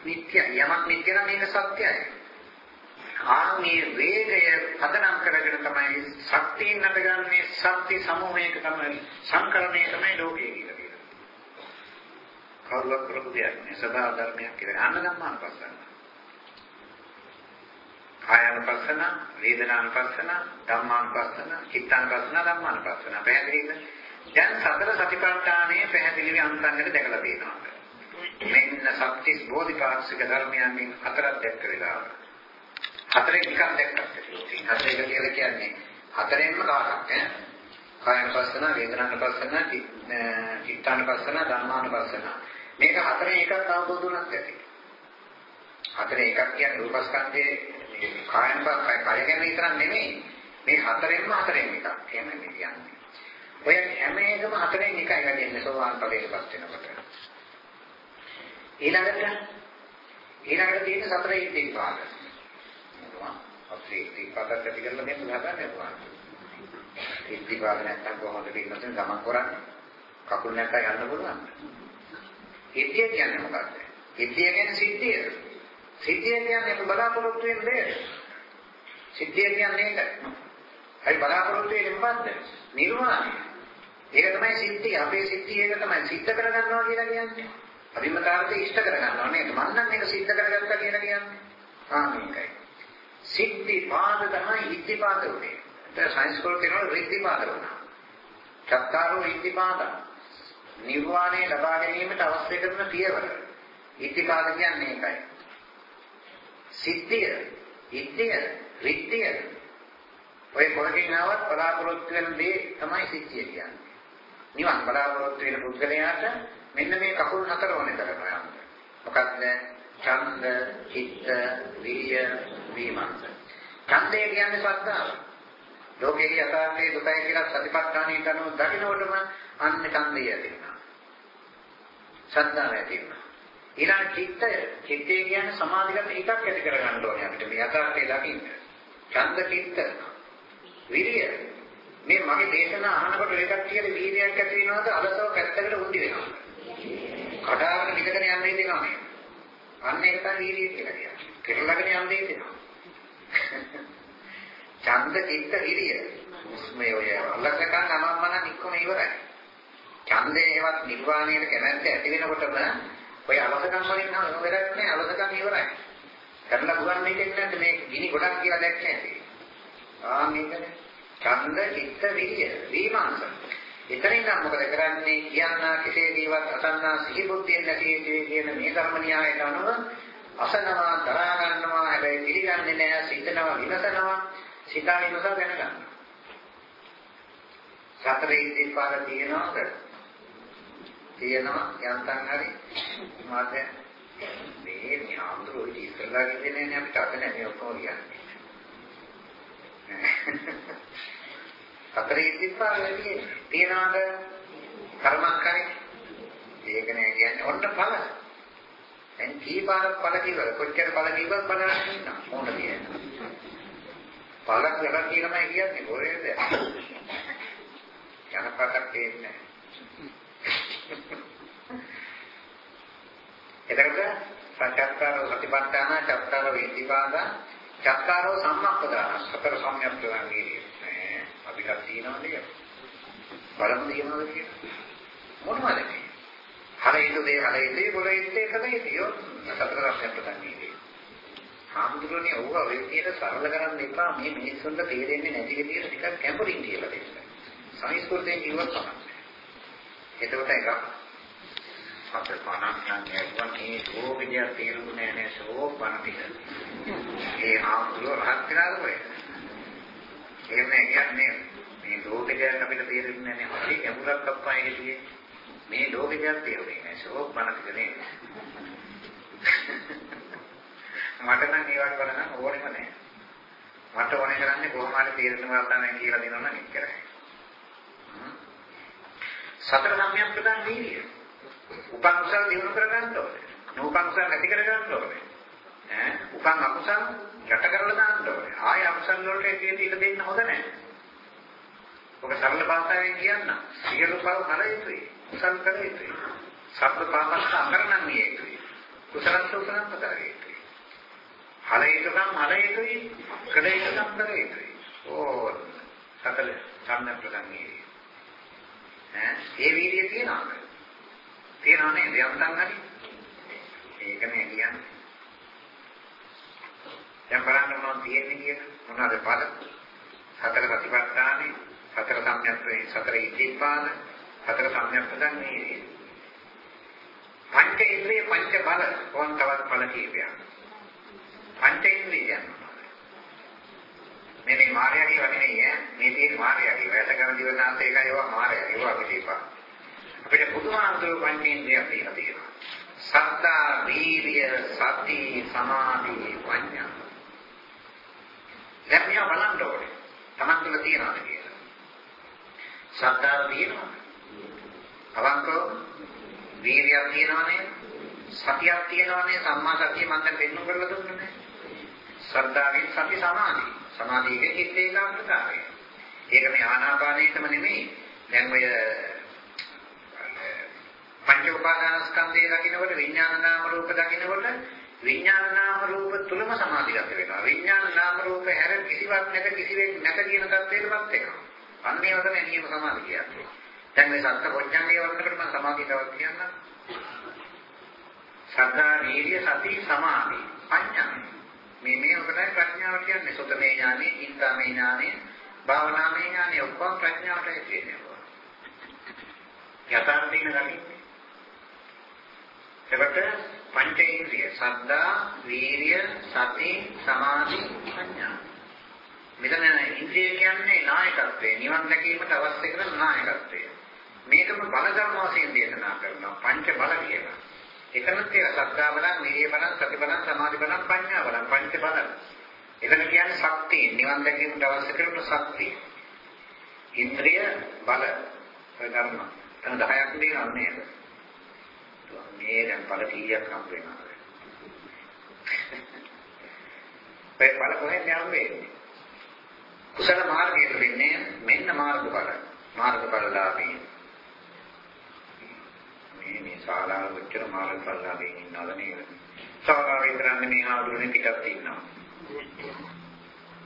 නිට්ටය යමක් නිට්ටය නම් ඒක සත්‍යයි. ආමේ වේගය පදනම් කරගෙන තමයි ශක්තියින් නැටගන්නේ ශක්ති සමූහයක තමයි සංකරණය තමයි ලෝකයේ කියලා කියනවා. කවුරුත් කරපු දෙයක් නේ සදා ධර්මයක් කියලා. අන්න ධම්මානුපස්සන. කායानुපස්සන, වේදනානුපස්සන, ධම්මානුපස්සන, චිත්තානුපස්සන, ධම්මානුපස්සන. පැහැදිලිද? දැන් සතර සතිපට්ඨානයේ පැහැදිලිව අන්තංගට දැකලා තියෙනවා. මෙන්න සත්‍තිස් බෝධිපාක්ෂික ධර්මයන්ගෙන් හතරක් දැක්ක වෙලාව. හතරෙන් එකක් දැක්කත් හතර එක කියලා කියන්නේ හතරෙන්ම කාටක් ඈ කායනුපස්සන වේදනානුපස්සන චිත්තානුපස්සන ධම්මානුපස්සන මේක හතරෙන් එකක් අවබෝධ වුණත් ඇති හතරෙන් එකක් කියන්නේ රූපස්කන්ධයේ කායනුපස්සන කය ගැන විතරක් නෙමෙයි මේ හතරෙන්ම හතරෙන් එකක් එහෙමයි කියන්නේ ඔය හැම එකම හතරෙන් එකයි වැඩින්නේ සෝවාන් ඵලයටපත් වෙනකොට ඊළඟට ඊළඟට තියෙන සතර ඉතිපාද අපේ ඉතිපාදක් ඇති කරලා දෙන්න හදන්නේ කොහොමද? ඉතිපාද නැත්තම් කොහොමද පින්නතුන් ගමන් කරන්නේ? කකුල් නැත්තම් යන්න පුළුවන්. ඉතිය කියන්නේ මොකක්ද? ඉතිය කියන්නේ සිද්ධිය. සිද්ධිය කියන්නේ බලාපොරොත්තු වෙන දේ. සිද්ධිය කියන්නේ ඒක. හරි බලාපොරොත්තු වෙන්නේ මොකද්ද? නිර්වාණය. ඒක තමයි සිද්ධිය. අපේ සිද්ධිය ඒක තමයි සිද්ධ කරගන්නවා කියලා කියන්නේ. අභිමතාර්ථය ඉෂ්ට කරගන්නවා නේද? මම නම් මේක සිද්ධ කරගත්තා කියලා කියන්නේ. ආ මේකයි. සිද්ධි පාද තමයි ඉද්ධි පාද උනේ. දැන් සයන්ස් වල කියනවා රිද්ධි පාද වුණා. චත්තාරෝ ඉද්ධි පාද. නිර්වාණය ලබා ගැනීමට අවශ්‍ය කරන පියවර. ඉද්ධි පාද කියන්නේ ඒකයි. සිද්ධිය, ඉද්ධිය, රිද්ධිය. ඔය කොරකින් ආවත් බලාපොරොත්තු වෙන දේ තමයි සිද්ධිය කියන්නේ. නිවන් බලාපොරොත්තු වෙන පුද්ගලයාට මෙන්න මේ කකුල් හතර ඕනේ කරනවා. මොකක්ද? ඡන්ද, චිත්ත, විරිය, වීමංස. ඡන්දය කියන්නේ ශ්‍රද්ධාව. ලෝකේ යථාර්ථයේ දුකයි කියලා සතිපට්ඨානයේ කරනු දකින්නකොටම අන්න ඡන්දය ඇති වෙනවා. ශ්‍රද්ධාව ඇති වෙනවා. ඊළඟ චිත්තය, චිත්තය කියන්නේ සමාධිගත හිතක් ඇති කරගන්න ඕනේ අපිට මේ යථාර්ථය දකින්න. ඡන්ද චිත්ත, විරිය. මේ මගේ දේශනා අහනකොට එකක් කියලා වීර්යයක් ඇති වෙනවද අලසව පැත්තකට උන්දි වෙනවද? කඩාගෙන විදගෙන යන්නේ දෙනවා මේ. අන්න ඒක තමයි වීර්යය කියලා කියන්නේ. කෙරළගෙන යන්නේ දෙනවා. ඡන්ද චිත්ත හිරිය. මේ ඔය අල්ලසකන් අනම්මන නික්කම ඉවරයි. ඡන්දේවත් නිර්වාණයට කැමැත්ත ඇති වෙනකොටම ඔය අලසකම් වලින් නම් ඉවරක් නෑ අලසකම් ඉවරයි. කරලා පුරන්නේ කියන්නේ මේ ගිනි ගොඩක් කියලා දැක්කේ නැති. ආ මේකනේ. ඡන්ද චිත්ත විරිය විමාංශ. එතනින් නම් මොකද කරන්නේ කියන්නා කෙසේදීවත් අසන්නා සිහි බුද්ධියෙන් නැති කියන මේ ධර්ම න්‍යායයට අනුව අසනවා දරා ගන්නවා හැබැයි පිළිගන්නේ නැහැ සිතනවා විමසනවා සිතා විමසා දැනගන්නවා සතර ඉතිපාද තියෙනවද? තියෙනවා යන්තම් හරි මාත මේ ඥානතෝ ඉස්සරලා කියන්නේ නේ අපිට අත නැහැ ඔක්කොම කියන්නේ. සතර ඉතිපාද තියෙනවද? කර්මකාරී ඒක නෑ කියන්නේ ඔන්න ඵල. දැන් කීපාරක් ඵල කිව්වද? කොච්චර ඵල කිව්වද බලන්න ඉන්නවා. මොන කියන්නේ. ඵල කරලා කියනමයි කියන්නේ කොහෙද? යනපතක් කියන්නේ. එතකොට සංචක්කාරෝ සතිපට්ඨාන චත්තාර වේදිකාද චත්තාරෝ සම්මප්පදාන සතර සම්‍යක් ප්‍රදානීය. අපිට තියෙනවද? බලමු තියෙනවද කියලා. මොනවද මේ? හරියට දේ හරියට මොලෙත් එකද හිටියෝ සතර රක්ෂණ ප්‍රදන්නේ. හාමුදුරනේ ඔව්ව ඔය විදියට සරල කරන්න එපා මේ මිනිස්සුන්ට තේරෙන්නේ නැති විදියට ටිකක් කැපරින් කියලා දෙන්න. සංස්කෘතයෙන් කිව්වත් තමයි. එතකොට එකක් අපේ පණක් නම් කියනවා මේ ඕකදියා තේරුන්නේ නැහැ සෝ පණ ටික. ඒ හාමුදුරුවෝ රහත් වෙනාද කොහෙද? එහෙම කියන්නේ මේ ලෝකජයන් අපිට තේරෙන්නේ නැහැ. හරි ගැඹුරක් අප්පා ඒකේ මේ ලෝකේ දෙයක් තේරුනේ නැහැ. ෂෝක් මනසක නේ. මට නම් ඒ වගේ බලන්න ඕනෙම නැහැ. මට ඕනේ කරන්නේ කොහොම හරි තීරණ වර්තනය කියලා දෙනවා නම් එච්චරයි. සතර සම්‍යක් ප්‍රදාන වීර්ය. උපන් කුසල දිනු කර ගන්න ඕනේ. නූපන් කුසල නැති කර ගන්න ඕනේ. ඈ උපන් අකුසල යට කරලා දාන්න ඕනේ. ආය අකුසල වලට ඒක දෙන්න හොඳ නැහැ. ඔක සරල භාෂාවෙන් කියන්න. සියලු පව කල යුතුයි. කුසල් කළ යුතුයි. සබ්බ පාපස්ස අකරණම් විය යුතුයි. කුසලං සෝසනං පතරේ යුතුයි. හලයකම් හලයුතුයි. කලයකම් කළ යුතුයි. ඕ සකල සම්න ප්‍රදන්නේ. ඈ ඒ වීර්යය තියනවාද? තියනව නේද? යම්තම් හරි. ඒකනේ කියන්නේ. දැන් බලන්න මොනවද තියෙන්නේ කියලා. මොනවද පද? සතර ප්‍රතිපත්තානේ සතර සම්‍යක්ත්‍රේ සතර ඉද්ධිපාද හතර සම්‍යක් ප්‍රදන් මේ පංච ඉන්ද්‍රිය පංච බල කොන් තවත් බල කීපයක් පංච ඉන්ද්‍රිය මේ මේ මායාවේ වදිනේ ඈ. මේ තියෙන මායාවේ වැට කරන දිවනාන්ත එකයි ඒවා මායාව ඒවා අපිට ඉපා අපිට බුදුහාමුදුරුවෝ පංච ඉන්ද්‍රිය කියලා තියෙනවා. සත්තා වීර්ය සති සමාධි ප්‍රඥා දැන් මෙයා බලන්න ඕනේ. තමන් තුළ තියනවාද කියලා. සත්තාව තියෙනවද? අවංකව? වීර්යයක් තියෙනවනේ? සතියක් තියෙනවනේ? සම්මා සතිය මම දැන් පෙන්වන්න කරලා දුන්නේ ශ්‍රද්ධාවෙන් සති සමාධි සමාධියේ චිත්ත ඒකාග්‍රතාවය ඒක මේ ආනාපානයේම නෙමෙයි. දැන් ඔය පංච උපාදානස්කන්ධය දකින්නකොට විඥාන නාම රූප දකින්නකොට විඥාන නාම රූප තුලම සමාධිගත වෙනවා. විඥාන නාම රූප හැර කිසිවක් නැත කිසිවෙක් නැත කියන தත්ත්වයටපත් වෙනවා. අන්න ඒව තමයි නියම සමාධිය කියන්නේ. දැන් මේ සත්‍ය පොඥාංගය වන්නකට මම සමාධිය තවත් කියන්නම්. සද්ධා වීර්ය සති සමාධි පඤ්ඤා. මේ මේ ඔකටයි ප්‍රඥාව කියන්නේ සුතමේ ඥානෙ, ඉන්ද්‍රමේ ඥානෙ, භාවනාමේ ඥානෙ ඔක්කොම ප්‍රඥාවටයි කියන්නේ. යථාර්ථයෙන් ගන්නේ. එතකොට පංචේන්ද්‍රිය සද්ධා, වීර්ය, සති, සමාධි, ප්‍රඥා. මෙතන ඉන්ද්‍රිය කියන්නේ නායකත්වය. නිවන් දැකීමට අවශ්‍ය කරන නායකත්වය. මේකම බල ධර්ම වශයෙන් දේශනා කරනවා පංච බල කියලා. එතනත් ඒ සත්‍යා බලං, විරිය බලං, සති බලං, සමාධි බලං, ප්‍රඥා බලං පංච බල. එතන කියන්නේ ශක්තිය, නිවන් දැකීමට අවශ්‍ය කරන ශක්තිය. ඉන්ද්‍රිය බල ධර්ම. එතන 10ක් දෙනවා නේද? මේ දැන් බල 100ක් හම්බ වෙනවා. ඒ බල කොහෙන්ද හම්බෙන්නේ? කුසල මාර්ගයට වෙන්නේ මෙන්න මාර්ගඵල. මාර්ගඵලලාභී මේ මේ ශාලාව කොච්චර මාළු පල්ලාගෙන ඉන්නවද නේද? ශාලාව විතරක් නෙමෙයි ආවුරුනේ ටිකක් ඉන්නවා.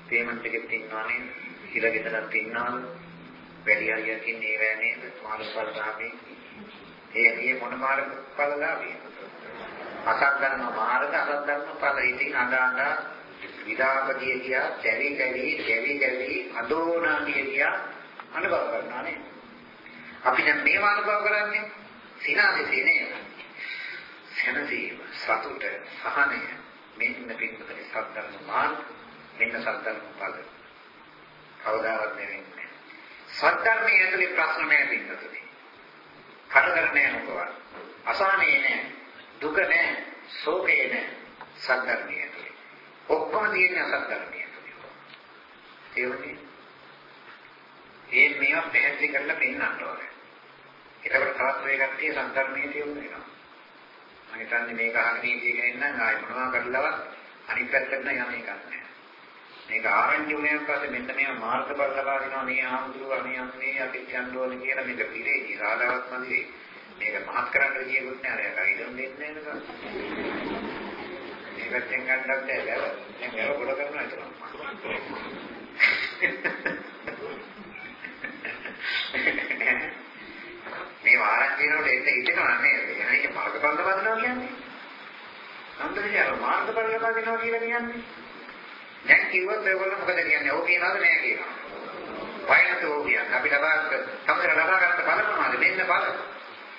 පේමන්ට් එකෙත් ඉන්නවා නේද? හිර ගෙදරක් ඉන්නවද? වැඩි හරියක් ඉන්නේ ඒවැ නේද? මාළු පල්ලාගෙන. ඒ මේ මොන මාර්ග පල්ලාගෙන? අසත් ධර්ම මාර්ග අසත් ධර්ම ඵල ඉතින් අඳාඳා විදාපතිය කියා දැවි දැවි දැවි දැවි අදෝනාදිය කියා අනුභව කරනවා නේද? අපි දැන් මේව අනුභව කරන්නේ සිනාදෙසේ නේද? සැනසීම, සතුට, සහනය මෙන්න පිටුපතේ සත්‍යන මාර්ග මෙන්න සත්‍යන පද. කවදාවත් නෙවෙන්නේ. සත්‍යර්මයේ ඇතුලේ ප්‍රශ්න නැහැ පිටතේ. කරදර නැහැ මොකවත්. අසහනේ නැහැ. දුක නැහැ. ශෝකේ නැහැ. සත්‍යර්මයේ ඇතුලේ. ඔක්කොම තියෙන්නේ අසත්‍යර්මයේ ඇතුලේ. ඒවනේ. ඒ මේවා පැහැදිලි කරලා පෙන්නන්න ඕනේ. ඒකට තවත් වේ කට්ටිය සත්‍යර්මයේ තියුණු වෙනවා. මම හිතන්නේ මේක අහගෙන ඉඳගෙන ඉන්න ආයි මොනවා කරලවත් අනිත් පැත්තට යන එකක් නෑ. මේක ආරණ්‍ය වුණාන් පස්සේ මෙන්න මේ මාර්ග බල ලබා දෙනවා මේ ආමුදුරු අනේ අනේ අපිට යන්න ඕනේ කියලා මේක පිරේදී රාදාවත් මන්දිරේ මේක මහත් කරන්න විදියකුත් නෑ අර ගයිඩම් දෙන්නේ නෑ නේද? මේකෙන් ගන්නත් බෑ බෑ. දැන් ඒක ගොඩ කරනවා ඒක. මේ ආරණ්‍ය වලට එන්න හිතනවා නේද? එහෙනම් මාර්ග බල ලබා දෙනවා කියන්නේ. අන්තරේ අර මාර්ග බල ලබා දෙනවා කියලා කියන්නේ දැන් කිව්වොත් ඔයගොල්ලෝ මොකද කියන්නේ? ඔව් කියනවද නෑ කියනවා. වයින්තු ඔව් කියන්නේ. අපි ලබා තමයි ලබා ගන්න බල මොනවද? මෙන්න බල.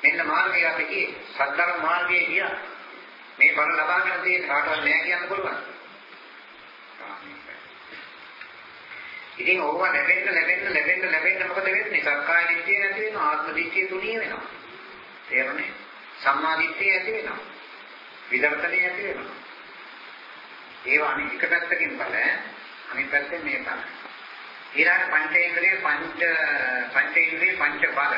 මෙන්න මාර්ගය අපි කී. සද්ධර්ම මාර්ගයේ ගියා. මේ බල ලබාගෙන තියෙන කාටවත් නෑ කියන්න පුළුවන්. ඉතින් ඕවා ලැබෙන්න ලැබෙන්න ලැබෙන්න ලැබෙන්න මොකද වෙන්නේ? සක්කාය දිට්ඨිය නැති වෙනවා. ආත්ම දිට්ඨිය තුනී වෙනවා. තේරුණේ? සම්මා දිට්ඨිය ඇති වෙනවා. විදර්ශනය ඇති වෙනවා. ඒවා අනිත් එක පැත්තකින් බල අනිත් පැත්තෙන් මේ බල. ඊළඟ පංචේන්ද්‍රිය පංච පංචේන්ද්‍රිය පංච බල.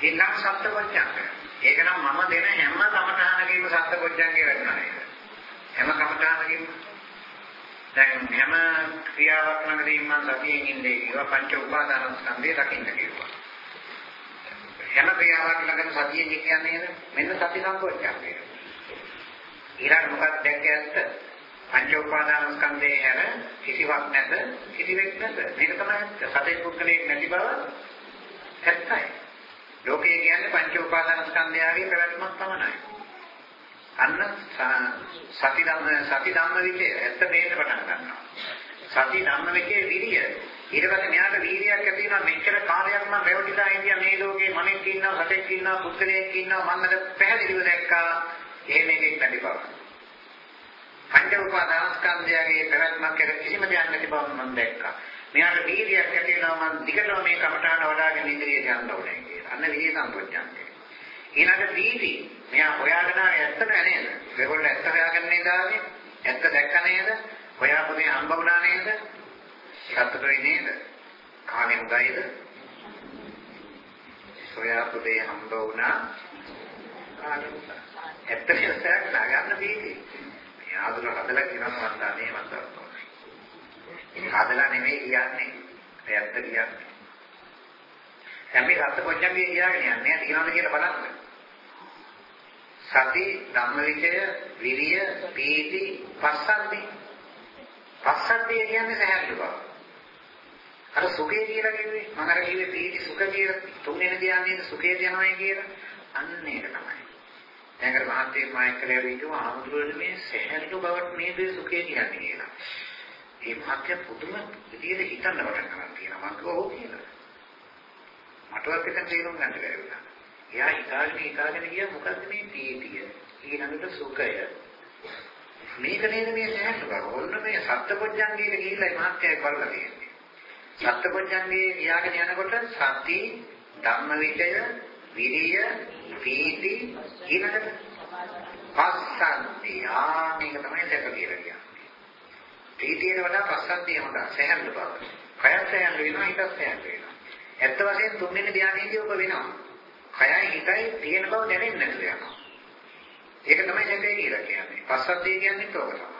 ඊළඟ සප්තපොච්චංග. ඒක නම් මම දෙන හැම සමතහනකීම සප්තපොච්චංගේ වෙනවා නේද? හැම සමතහනකීම දැන් හැම ක්‍රියාවක් ළඟදීම මම සතියෙන් ඉන්නේ කියලා පංච උපාදාන ස්කන්ධය දකින්න කිව්වා. හැම ක්‍රියාවක් ළඟම සතියෙන් කියන්නේ මෙන්න සති සම්පෝච්චංගය. ඊළඟ මොකක්ද දැක්කේ ඇත්ත? පංච උපාදාන ස්කන්ධයේ හැර කිසිවක් නැත කිසිවෙක් නැත මේක තමයි ඇත්ත සතේ පුද්ගලයෙක් නැති බව ඇත්තයි ලෝකයේ කියන්නේ පංච උපාදාන ස්කන්ධයගේ පැවැත්මක් පමණයි අන්න සති ධම්ම සති ධම්ම විචේ ඇත්ත මේක පටන් ගන්නවා. සති ධම්ම විචේ විරිය. ඊට පස්සේ මෙයාට වීර්යයක් ඇති වෙනවා. මෙච්චර කාලයක් මම රැවටිලා ඉඳියා මේ ලෝකේ මනෙක් ඉන්නවා සතෙක් ඉන්නවා පුද්ගලයෙක් ඉන්නවා. මම පැහැදිලිව දැක්කා. එහෙම එකක් නැති බව. පංච උපාදානස්කන්ධයගේ පැවැත්මක් කියලා කිසිම දෙයක් නැති බව මම දැක්කා. මෙයාට වීර්යයක් ඇති වෙනවා මම දිගටම මේ කමඨාන වඩාගෙන ඉදිරියට යන්න ඕනේ කියලා. අන්න විරිය සම්පූර්ණයක්. ඊළඟ ප්‍රීති. මෙයා හොයාගෙන ඇත්තම නේද? ඒගොල්ලෝ ඇත්ත හොයාගෙන නේද ආවේ? ඇත්ත දැක්ක නේද? හොයාපු දේ හම්බ වුණා නේද? සතුටුයි නේද? කාමෙන් උදයිද? හොයාපු දේ හම්බ වුණා. කාමෙන් උදයි. ඇත්ත කියලා ගන්න දීදී. ආදුර හදලා කියනවා මන්ද අනේ මන්ද ඒක හදලා නෙමෙයි කියන්නේ ඇත්ත කියන්නේ හැම රත් පොච්චංගේ කියාගෙන යන්නේ තියනවද කියලා බලන්න සති ධම්මවිචය විරිය පීති පස්සද්ධි. පස්සද්ධිය කියන්නේ සහැල්ලු බව. අර සුඛය කියලා කිව්වේ. මම අර කිව්වේ පීති සුඛ කියලා. තුන්වෙනි ධ්‍යානයේ සුඛය යනවා කියලා. අන්න ඒක තමයි. දැන් අර මහත්යේ මායකලේ වීදුව ආමුදුරනේ මේ සැහැල්ලු බවට මේ දේ සුඛය කියන්නේ කියලා. මේ මහත්ය පුදුම විදියට හිතන්න පටන් ගන්න තියෙනවා මම කෝ කියලා. මටවත් එක තේරුම් ගන්න බැරි වුණා. එයා හිතාගෙන හිතාගෙන ගියා මොකද්ද මේ පීතිය? ඊළඟට සුඛය. මේක නේද මේ සැහැල්ලු බව. ඔන්න මේ සත්පොඥංගයේ ගිහිල්ලා මහත්යයි කරලා තියෙන්නේ. සත්පොඥංගයේ ගියාගෙන යනකොට සති ධම්මවිචය විරිය පීති ඊළඟට පස්සද්ධිය මේක තමයි සැප කියලා කියන්නේ. පීතියට වඩා පස්සද්ධිය හොඳයි සැහැල්ලු බව. කයත් සැහැල්ලු වෙනවා හිතත් සැහැල්ලු වෙනවා. ඇත්ත වශයෙන් තුන්වෙනි ධානයේදී ඔබ වෙනවා. කයයි හිතයි තියෙන බව දැනෙන්නේ නැතුව යනවා. ඒක තමයි සැපේ කියලා කියන්නේ. පස්සද්ධිය කියන්නේ ඒක තමයි.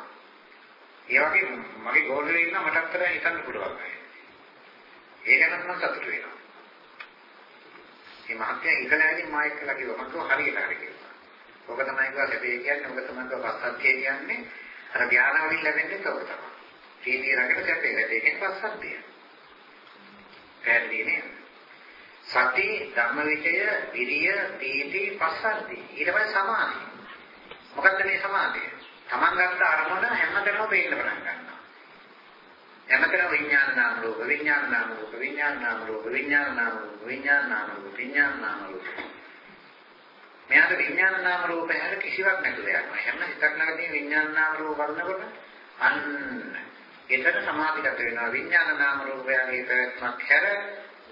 ඒ වගේ මගේ ගෝල්ඩ් ඉන්න මටත් තරම් හිතන්න පුළුවන්. ඒක නම් මම සතුටු වෙනවා. මේ මහත්ය ඉකලෑදී මා එක්කලා කිව්වා මම කිව්වා හරියට හරි කිව්වා. ඔක තමයි කිව්වා සැපේ කියන්නේ ඔක තමයි කිව්වා පස්සද්ධිය කියන්නේ අර ඥානවලින් ලැබෙන්නේ ඔක තමයි. සීනිය රකට සැපේ නැති එකෙන් පස්සද්ධිය. පැහැදිලි නේද? සති ධම්මවිචය විරිය තීති පස්සද්ධි ඊට පස්සේ සමාධි. මොකක්ද මේ සමාධිය? Taman ගත්ත අරමුණ හැමදේම පේන්න පටන් ගන්නවා. එමෙතන විඥාන නාම රූප විඥාන නාම රූප විඥාන නාම රූප විඥාන නාම රූප විඥාන නාම රූප විඥාන නාම රූප මෙයාට විඥාන නාම රූප හැර කිසිවක් නැතුව යනවා හැම හිතක් ළඟදී විඥාන නාම රූප වර්ණකොට අන්න එතන සමාධිගත වෙනවා විඥාන නාම රූපයන්ගේ පැවැත්මක් හැර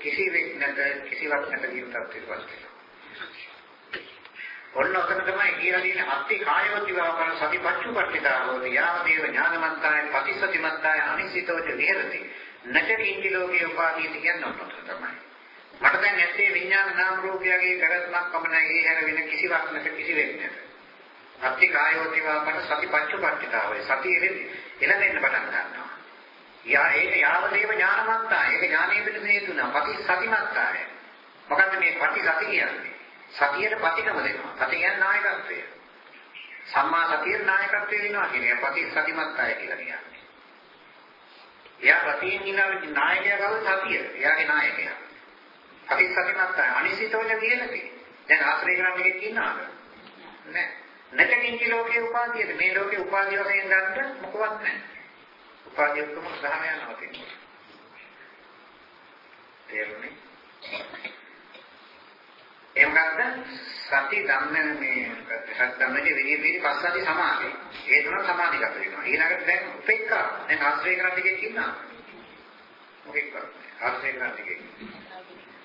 කිසිවෙක් නැත කිසිවක් නැත කියන තත්ත්වයකට පත් ඔන්න ඔතන තමයි කියලා තියෙන්නේ අත්ති කායවති වාපන සතිපච්චුපට්ඨිතා හෝති යාවදේව ඥානමන්තාය පටිසතිමන්තාය අනිසිතෝච විහෙරති. නච කිංචි ලෝකේ උපාදීති කියන්නේ ඔතන තමයි. මට දැන් ඇත්තේ විඥාන නාම රූපයගේ පැවැත්මක් පමණයි. ඒ හැර වෙන කිසිවක් නැත කිසිවෙක් නැත. අත්ති කායවති වාපන සතිපච්චුපට්ඨිතා වේ සතිය එළදෙන්න පටන් ගන්නවා. යා ඒක යාවදේව ඥානමන්තාය ඒක ඥානයේ පිට හේතුණා පටිසතිමන්තාය මොකද්ද මේ පටිසති කියන්නේ සතියට ප්‍රතිකම දෙනවා. සතිය කියන්නේ නායකත්වය. සම්මා සතිය නායකත්වය වෙනවා කියන්නේ ප්‍රති සතිමත් අය කියලා කියන්නේ. එයා ප්‍රතිින් ඉන්න නායකයා කවුද සතිය? එයාගේ නායකයා. ප්‍රති සතිමත් අය අනිසිතෝජ කියලාදී. දැන් ආශ්‍රය කරන්න එකක් ඉන්නවද? නැහැ. නැතකින් ලෝකේ උපාධියද මේ ලෝකේ උපාධිය වශයෙන් ගන්න මොකවත් නැහැ. උපාධිය ඔක්කොම ගහම යනවා කියන්නේ. තේරුණේ? ඒ මොකක්ද? සති ධම්ම මේ සති ධම්මයේ විදි විදි පස්සති සමාධි. ඒ තුන සමාධිගත වෙනවා. ඊළඟට දැන් උපේක්ඛා. දැන් ආශ්‍රය කරන්න දෙකක් ඉන්නවා. මොකෙක් ආශ්‍රය කරන්න දෙකක්.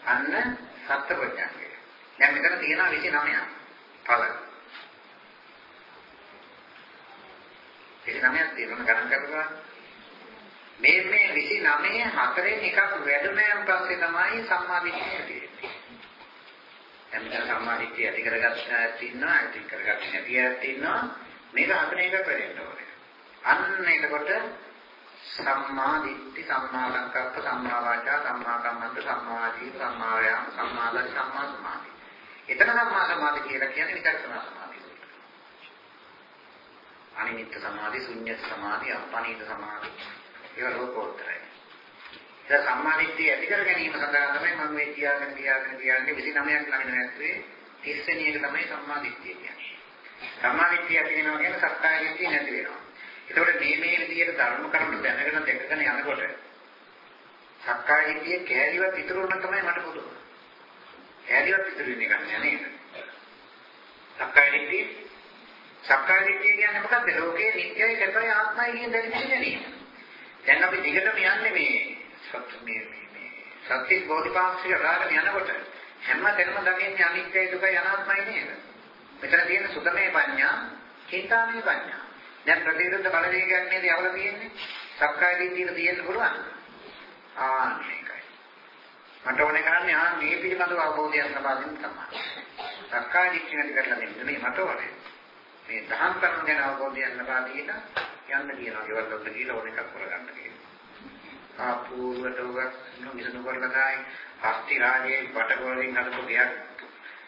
අන්න සත්පුඥාංගය. දැන් මෙතන තියෙනවා 29ක්. පළ. 29ක් තියෙනවා ගණන් කරලා මේ මේ 29 හතරෙන් එකක් වැඩුණාන් පස්සේ තමයි සම්මාදිට්ඨිය තියෙන්නේ. එම්මෙන් සම්මාදිට්ඨිය ඇති කරගත්ත ඉන්නවා ඇති කරගත්ත නැති ඇත් ඉන්නවා. මේක හතර එකක් වෙන්න ඕනේ. අන්න එතකොට සම්මා දිට්ඨි සම්මා සංකප්ප සම්මා වාචා සම්මා කම්මන්ත සම්මා ආජීව සම්මා ව්‍යාම සම්මා දර්ශ සම්මා සමාධි එතන සම්මා සමාධි කියලා කියන්නේ විචක්ෂණ සමාධිය. අනිමිත්ත සමාධි ශුන්‍ය සමාධි අපනිත සමාධි. ඒවා ලෝකෝත්තරයි ඒක සම්මාදිට්ඨිය ඇති කර ගැනීම සඳහා තමයි මම මේ කියාගෙන කියාගෙන කියන්නේ 29ක් ළඟ නැත්වේ 30 වෙනි එක තමයි සම්මාදිට්ඨිය කියන්නේ. සම්මාදිට්ඨිය ඇති වෙනවා කියන්නේ සත්‍යය දිට්ඨිය නැති වෙනවා. ඒතකොට මේ මේ විදිහට ධර්ම කරුණු දැනගෙන දෙකගෙන යනකොට සක්කාය දිට්ඨිය කෑලිවත් ඉතුරු වුණා තමයි මට පුදුම. කෑලිවත් ඉතුරු වෙන්නේ නැහැ නේද? සක්කාය දිට්ඨිය සක්කාය දිට්ඨිය කියන්නේ මොකක්ද? ලෝකේ නිත්‍යයි සැපයි ආත්මයි කියන දැනීම නෙවෙයි. දැන් අපි දිගටම යන්නේ මේ සත්‍ය මේ මේ සත්‍ය බෝධිපාක්ෂික රාගම යනකොට හැම තැනම දකින්නේ අනිත්‍යයි දුකයි අනාත්මයි නේද? මෙතන තියෙන සුතමේ පඤ්ඤා, චින්තාමේ පඤ්ඤා. දැන් ප්‍රතිවිරුද්ධ බලවේගයක් නේද යවලා තියෙන්නේ? සක්කාය දිට්ඨිය තියෙන්න පුළුවන්. ආ මේකයි. මට ඕනේ කරන්නේ ආ මේ පිළිබඳව අවබෝධයක් ලබා දෙන්න තමයි. සක්කාය දිට්ඨිය නැති කරලා දෙන්න මේ මට ඕනේ. මේ දහම් කරුණු ගැන අවබෝධයක් ලබා දීලා යන්න කියනවා. ඒවල් වලට ගිහලා ඕන එකක් කරගන්න කියනවා. ආපූර්වට උගත් විසඳු කරලා ගායි හස්ති රාජයේ බටකොලින් හදපු දෙයක්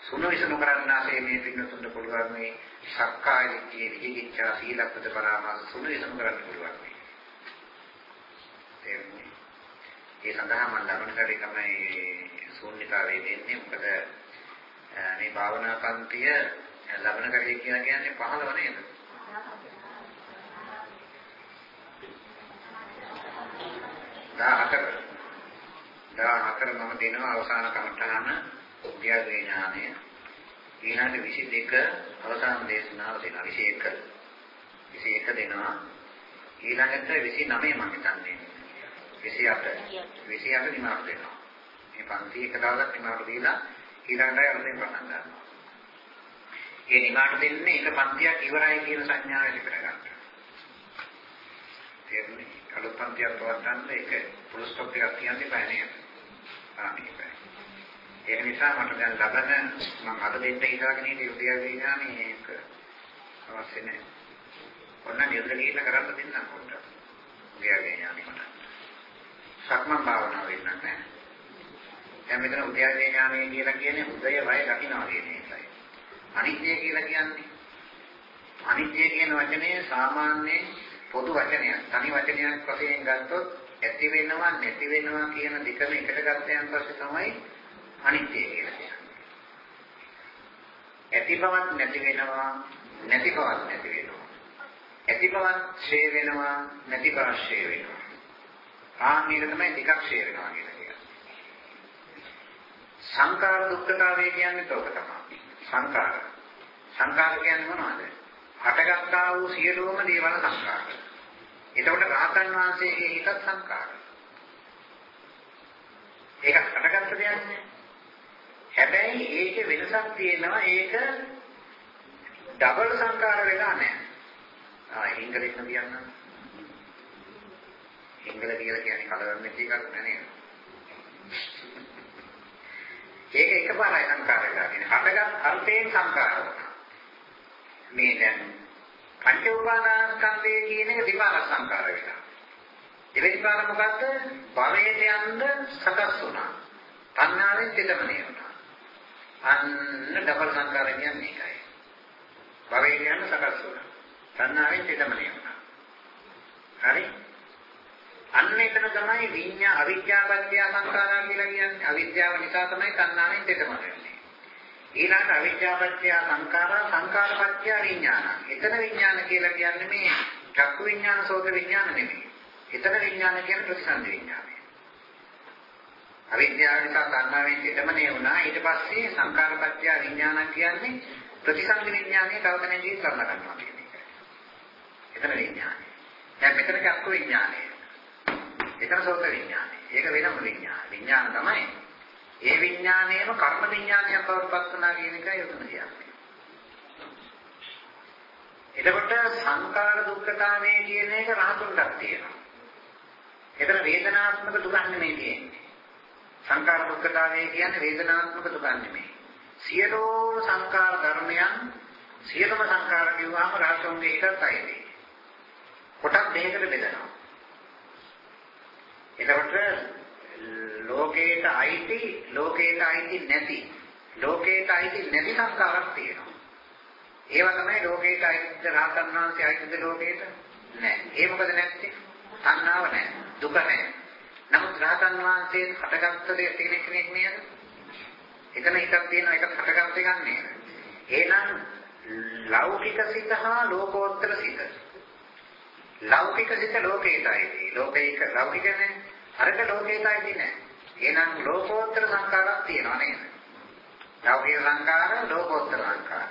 සුන විසඳු කරන්නාසේ මේ පින්නතුන්ට පුළුවන් මේ සක්කාය දිට්ඨිය විචිකිච්ඡා සීලපද පරාමාස සුන විසඳු කරන්න පුළුවන්. මේ ඒ සඳහා මම ළමන කරේ තමයි ශූන්‍යතාවයේ දෙන්නේ. මොකද මේ භාවනා පන්තිය ලබන කරේ කියලා කියන්නේ 15 නේද? 14 14 මම දෙනවා. අවසාන කමඨාන උද්‍යාවේ ඥානය ඊළඟ 22 අවසාන දේශනාව දෙනවා 21 21 දෙනවා. ඊළඟට 29 මම හිතන්නේ. 28 28 නිමාව දෙනවා. මේ පන්ති එක දවසක් නිමාව දීලා ඊළඟට අරගෙන පටන් ගන්නවා. ඒ නිමාට දෙන්නේ එක පන්තියක් ඉවරයි කියන සංඥාව ඇති කරගන්න තේරුණේ? අලුත් පන්තියක් පවත්වන්න ඒක පුරුෂ ස්ටොප් එකක් තියන්නේ බෑ නේද? ආනිකයි. ඒක නිසා මට දැන් ලබන මම අද දෙන්න ඉඳගෙන ඉන්නේ උද්‍යාව විඥානේ ඒක අවශ්‍ය නැහැ. ඔන්න ගෙදර ගිහිල්ලා කරන්න දෙන්නම් පොඩ්ඩක්. උද්‍යාව විඥානේ මට. සක්මන් භාවනාව වෙන්න නැහැ. දැන් මෙතන උද්‍යාව විඥානේ කියලා කියන්නේ උදය වය දකින්නවා කියන එකයි. අනිත්‍ය කියලා කියන්නේ අනිත්‍ය කියන වචනේ සාමාන්‍යයෙන් පොදු වචනයක්. තනි වචනයක් වශයෙන් ගත්තොත් ඇති වෙනවා නැති වෙනවා කියන දෙකම එකට ගත්තයන් පස්සේ තමයි අනිත්‍ය කියලා කියන්නේ. ඇති බවක් නැති වෙනවා නැති බවක් නැති වෙනවා. ඇති බවක් ඡේ වෙනවා නැති බවක් ඡේ වෙනවා. ආ මේක තමයි දෙකක් ඡේ වෙනවා කියලා කියන්නේ. සංකාර දුක්ඛතාවය කියන්නේ තෝක තමයි. සංකාර. සංකාර කියන්නේ මොනවද? හටගත්තා වූ සියලුම දේවල් සංකාර. එතකොට රහතන් වහන්සේගේ හිතත් සංකාර. ඒක හටගත්ත හැබැයි ඒකේ වෙනසක් තියෙනවා ඒක ඩබල් සංකාර වෙලා නැහැ. ආ ඉංග්‍රීසියෙන් කියන්න. සිංහල කියලා කියන්නේ කලවම් නැති එකක් නෙවෙයි. ඒක එකපාරයි සංකාර වෙලා තියෙන්නේ. හටගත් අර්ථයෙන් සංකාර වුණා. මේ දැන් පංච උපාදානස්කන්ධය කියන එක විපාක සංකාර වෙලා. දෙවෙනි පාර මොකද්ද? භවයට යන්න සකස් වුණා. තණ්හාවෙන් පිටමනේ වුණා. අන්න ඩබල් සංකාර කියන්නේ ඒකයි. භවයට යන්න සකස් වුණා. තණ්හාවෙන් පිටමනේ වුණා. හරි? අන්න එතන තමයි විඤ්ඤා අවිද්‍යාවත්‍ය සංඛාරා කියලා කියන්නේ. අවිද්‍යාව නිසා තමයි තණ්හාවෙන් පිටමනේ වෙන්නේ. ඊළඟ අවිද්‍යාවත්‍ය සංඛාරා සංඛාරපත්‍ය විඥාන. එතන විඥාන කියලා කියන්නේ මේ චක්කු විඥාන සෝත විඥාන නෙමෙයි. එතන විඥාන කියන්නේ ප්‍රතිසන්දි විඥානය. අවිද්‍යාව නිසා තණ්හාවෙන් පිටමනේ වුණා. ඊට පස්සේ සංඛාරපත්‍ය විඥාන කියන්නේ ප්‍රතිසන්දි විඥානය තව කෙනෙක්ගේ කරලා ගන්නවා කියන එක. එතන විඥානය. දැන් මෙතන චක්කු විඥානය. එතන සෝත විඥානය. ඒක වෙනම විඥාන. විඥාන තමයි. ඒ විඥානයේම කර්ම විඥානයක් බවට පත් වෙනා කියන එකයි උතන කියන්නේ. එතකොට සංකාර දුක්ඛතාවය කියන එක රහතුන්ටත් තියෙනවා. එතන වේදනාත්මක දුකක් නෙමෙයි තියෙන්නේ. සංකාර දුක්ඛතාවය කියන්නේ වේදනාත්මක දුකක් නෙමෙයි. සියලුම සංකාර ධර්මයන් සියලුම සංකාර කිව්වම රහතුන්ගේ එකත් අයිති. කොටස් දෙකකට බෙදනවා. එතකොට ලෝකේට අයිති ලෝකේට අයිති නැති ලෝකේට අයිති නැති සංස්කාරක් තියෙනවා. ඒවා තමයි ලෝකේට අයිති රහතන් වහන්සේ අයිතිද ලෝකේට? නැහැ. ඒ මොකද නැත්තේ? තණ්හාව නැහැ. දුක නැහැ. නමුත් රහතන් වහන්සේ හටගත්ත දෙයක් කෙනෙක් කෙනෙක් නේද? එතන එකක් තියෙනවා එකක් හටගත්ත එකක් නේද? එහෙනම් ලෞකික සිත හා ලෝකෝත්තර සිත. ලෞකික සිත ලෝකේට අයිති. ලෝකේක ලෞකිකනේ අරක ලෝකේට අයිති නෑ. එහෙනම් ලෝකෝත්තර සංකාරයක් තියෙනවා නේද? ලෞකික සංකාර ලෝකෝත්තර සංකාර.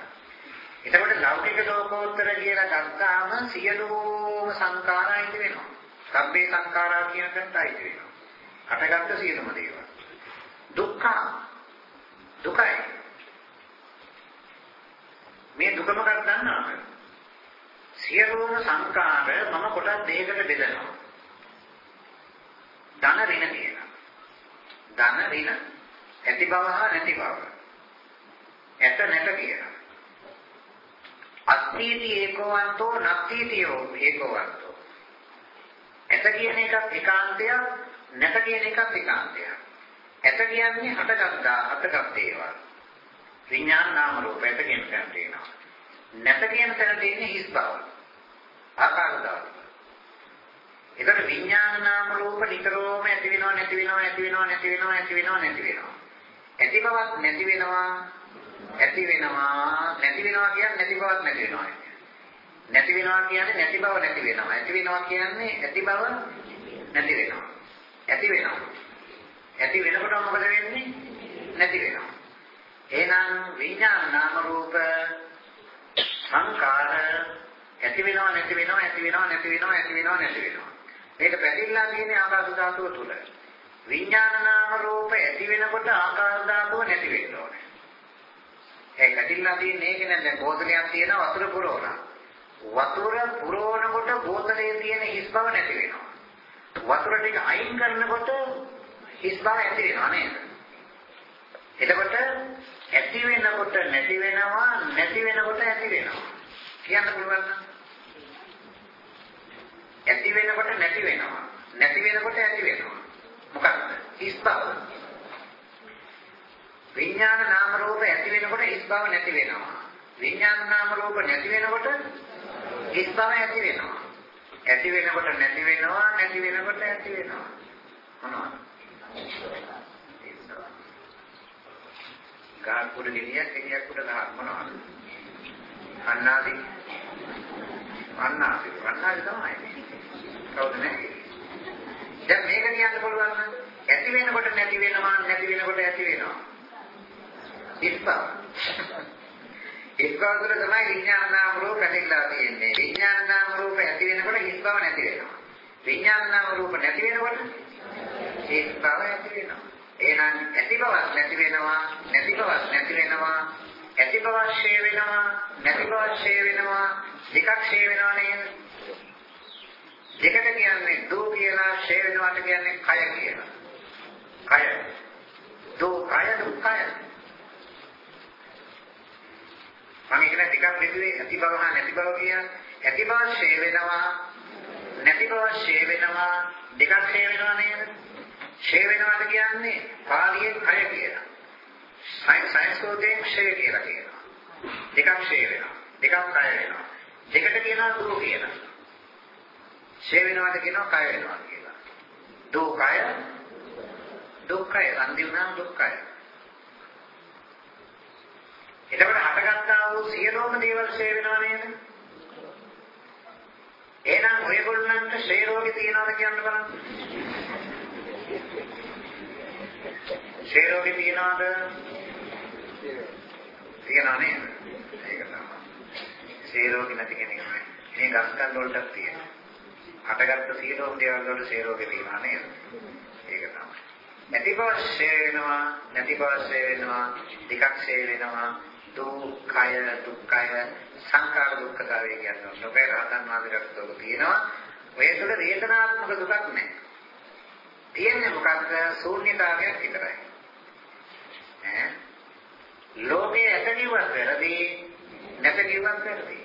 එතකොට ලෞකික ලෝකෝත්තර කියලා ගත්තාම සියලුම සංකාර අයිති වෙනවා. සබ්බේ සංකාරා කියන තැනට අයිති වෙනවා. හටගත්ත සියලුම දේවල්. දුක්ඛ දුකයි. මේ දුක මොකක්ද දන්නවද? සියලුම සංකාර මම කොටස් දෙකකට බෙදනවා. ධන ඍණ කියලා. ධන ඍණ. ඇති බව හා නැති බව. ඇත නැත කියලා. අත්ථීති ඒකවන්තෝ නත්ථීති ඒකවන්තෝ. ඇත කියන එකත් ඒකාන්තයක් නැත කියන එකත් ඒකාන්තයක්. ඇත කියන්නේ හටගත්තා හටගත් ඒවා. විඥාන නාම රූප ඇත කියන තැන තියෙනවා. නැත කියන තැන තියෙන්නේ හිස් බව. ආකාර ධාතු. ඒකට විඥාන නාම රූප නිතරම ඇති වෙනවා නැති වෙනවා ඇති වෙනවා නැති වෙනවා ඇති වෙනවා නැති වෙනවා. ඇති බවක් නැති වෙනවා ඇති වෙනවා නැති වෙනවා කියන්නේ නැති බවක් නැති වෙනවා. නැති වෙනවා කියන්නේ නැති බව නැති වෙනවා. ඇති වෙනවා කියන්නේ ඇති බව නැති වෙනවා. ඇති වෙනවා. ඇති වෙනකොට මොකද වෙන්නේ? නැති වෙනවා. එහෙනම් විඥාන නාම රූප සංකාර ඇති වෙනවා නැති වෙනවා ඇති වෙනවා නැති වෙනවා ඇති වෙනවා නැති වෙනවා. මේක පැතිරලා තියෙන ආකාශ ධාතුව තුල. විඥාන නාම රූප ඇති වෙනකොට ආකාශ ධාතුව නැති වෙන්න ඕනේ. ඒ පැතිරලා තියෙන මේක නේද දැන් බෝතලයක් තියෙන වතුර පුරවලා. වතුර පුරවනකොට බෝතලේ තියෙන හිස් බව නැති වෙනවා. වතුර ටික අයින් කරනකොට හිස් බව ඇති වෙනවා නේද? එතකොට ඇති වෙනකොට නැති වෙනවා නැති වෙනකොට ඇති වෙනවා. කියන්න පුළුවන් නේද? ඇති වෙනකොට නැති වෙනවා. නැති වෙනකොට ඇති වෙනවා. මොකක්ද? හිස් බව. විඥාන නාම රූප ඇති වෙනකොට හිස් බව නැති වෙනවා. විඥාන නාම රූප නැති වෙනකොට හිස් බව ඇති වෙනවා. ඇති වෙනකොට නැති වෙනවා, නැති වෙනකොට ඇති වෙනවා. මොනවද? ගාන කුඩ ගෙනියක් ගෙනියක් කුඩ ගහ මොනවද? අන්නාදි අන්නාදි අන්නාදි තමයි. කවුද නැහැ? දැන් මේක කියන්න පුළුවන් නම් ඇති වෙනකොට නැති වෙනවා නැති වෙනකොට ඇති වෙනවා. ඉස්පා. ඉස්පා තුළ තමයි විඥාන නාම රූප ඇතිලා තියෙන්නේ. විඥාන නාම රූප ඇති වෙනකොට ඉස්පව නැති වෙනවා. විඥාන නාම රූප නැති වෙනකොට ඉස්පව ඇති වෙනවා. එහෙනම් ඇති බවක් නැති වෙනවා නැති බවක් නැති වෙනවා ඇති බවක් ෂේ වෙනවා නැති බවක් ෂේ වෙනවා දෙකක් ෂේ වෙනවා නේද දෙකට කියන්නේ දෝ කියලා ෂේ වෙනවාට කියන්නේ කය කියලා. කය. දෝ කය දුක්ඛය මම ඉගෙන ටිකක් බෙදුවේ ඇති බව හා නැති බව කියන්නේ. ඇති බව ෂේ වෙනවා නැති බව ෂේ වෙනවා. දෙකක් ෂේ වෙනවා නේද? ෂේ වෙනවාද කියන්නේ පාලියෙන් කය කියලා. සයන්ස් සංස්කෘතයෙන් ෂේ කියලා කියනවා. දෙකක් ෂේ වෙනවා. දෙකක් කය වෙනවා. දෙකට කියනවා දුරු කියලා. ෂේ වෙනවාද කියනවා කය වෙනවා කියලා දුකය දුක්ඛය අන්තිමනම් දුක්ඛය එතකොට හටගත්තා වූ සියලුම දේවල් ෂේ වෙනවා නේද? එහෙනම් ඔයගොල්ලන්ට ෂේ රෝගේ තියනවද කියන්න බලන්න. ෂේ රෝගේ තියනවද? තියනවා නේද? ඒක තමයි. ෂේ රෝගේ නැති කෙනෙක් නෑ. මේ ගස්කන් වලටත් තියෙනවා. හටගත්ත සියලුම දේවල් වල ෂේ රෝගේ තියනවා නේද? ඒක තමයි. නැති බව ෂේ වෙනවා, නැති බව ෂේ වෙනවා, දෙකක් ෂේ වෙනවා. දුක්ඛය දුක්ඛය සංඛාර දුක්ඛතාවය කියන්නේ නොබේ රහතන් වහන්සේට තෝක තියෙනවා ඔය තුළ වේදනාත්මක දුකක් නැහැ. තියෙන්නේ මොකක්ද ශූන්‍යතාවයක් විතරයි. ඈ? ලෝකයේ ඇත කිව්වත් වැරදි නැත කිව්වත් වැරදි.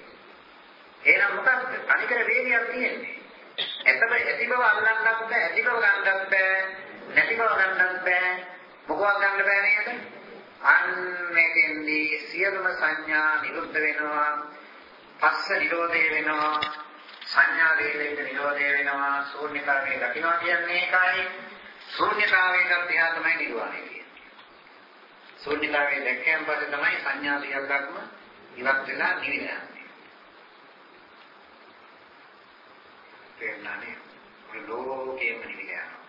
එහෙනම් මොකක්ද අනිකර වේගයක් තියෙන්නේ. ඇතම ඇති බව අල්ලන්නත් බෑ ඇති බව ගන්නත් බෑ නැති බව ගන්නත් බෑ මොකවත් ගන්න බෑ නේද? අන්නෙතෙන්දී සියලුම සංඥා නිරුද්ධ වෙනවා. පස්ස නිරෝධය වෙනවා. සංඥා වේදිත නිරෝධය වෙනවා. ශූන්‍යතාවයේ දකින්නවා කියන්නේ ඒකයි. ශූන්‍යතාවයට එහා තමයි නිර්වාණය කියන්නේ. ශූන්‍යතාවයේ දැක්කයන් පස්සේ තමයි සංඥා සියල්ලක්ම ඉවත් වෙලා නිවිලා. යන්නේ තේරුණානේ ඔය ලෝකේම නිවිලා යනවා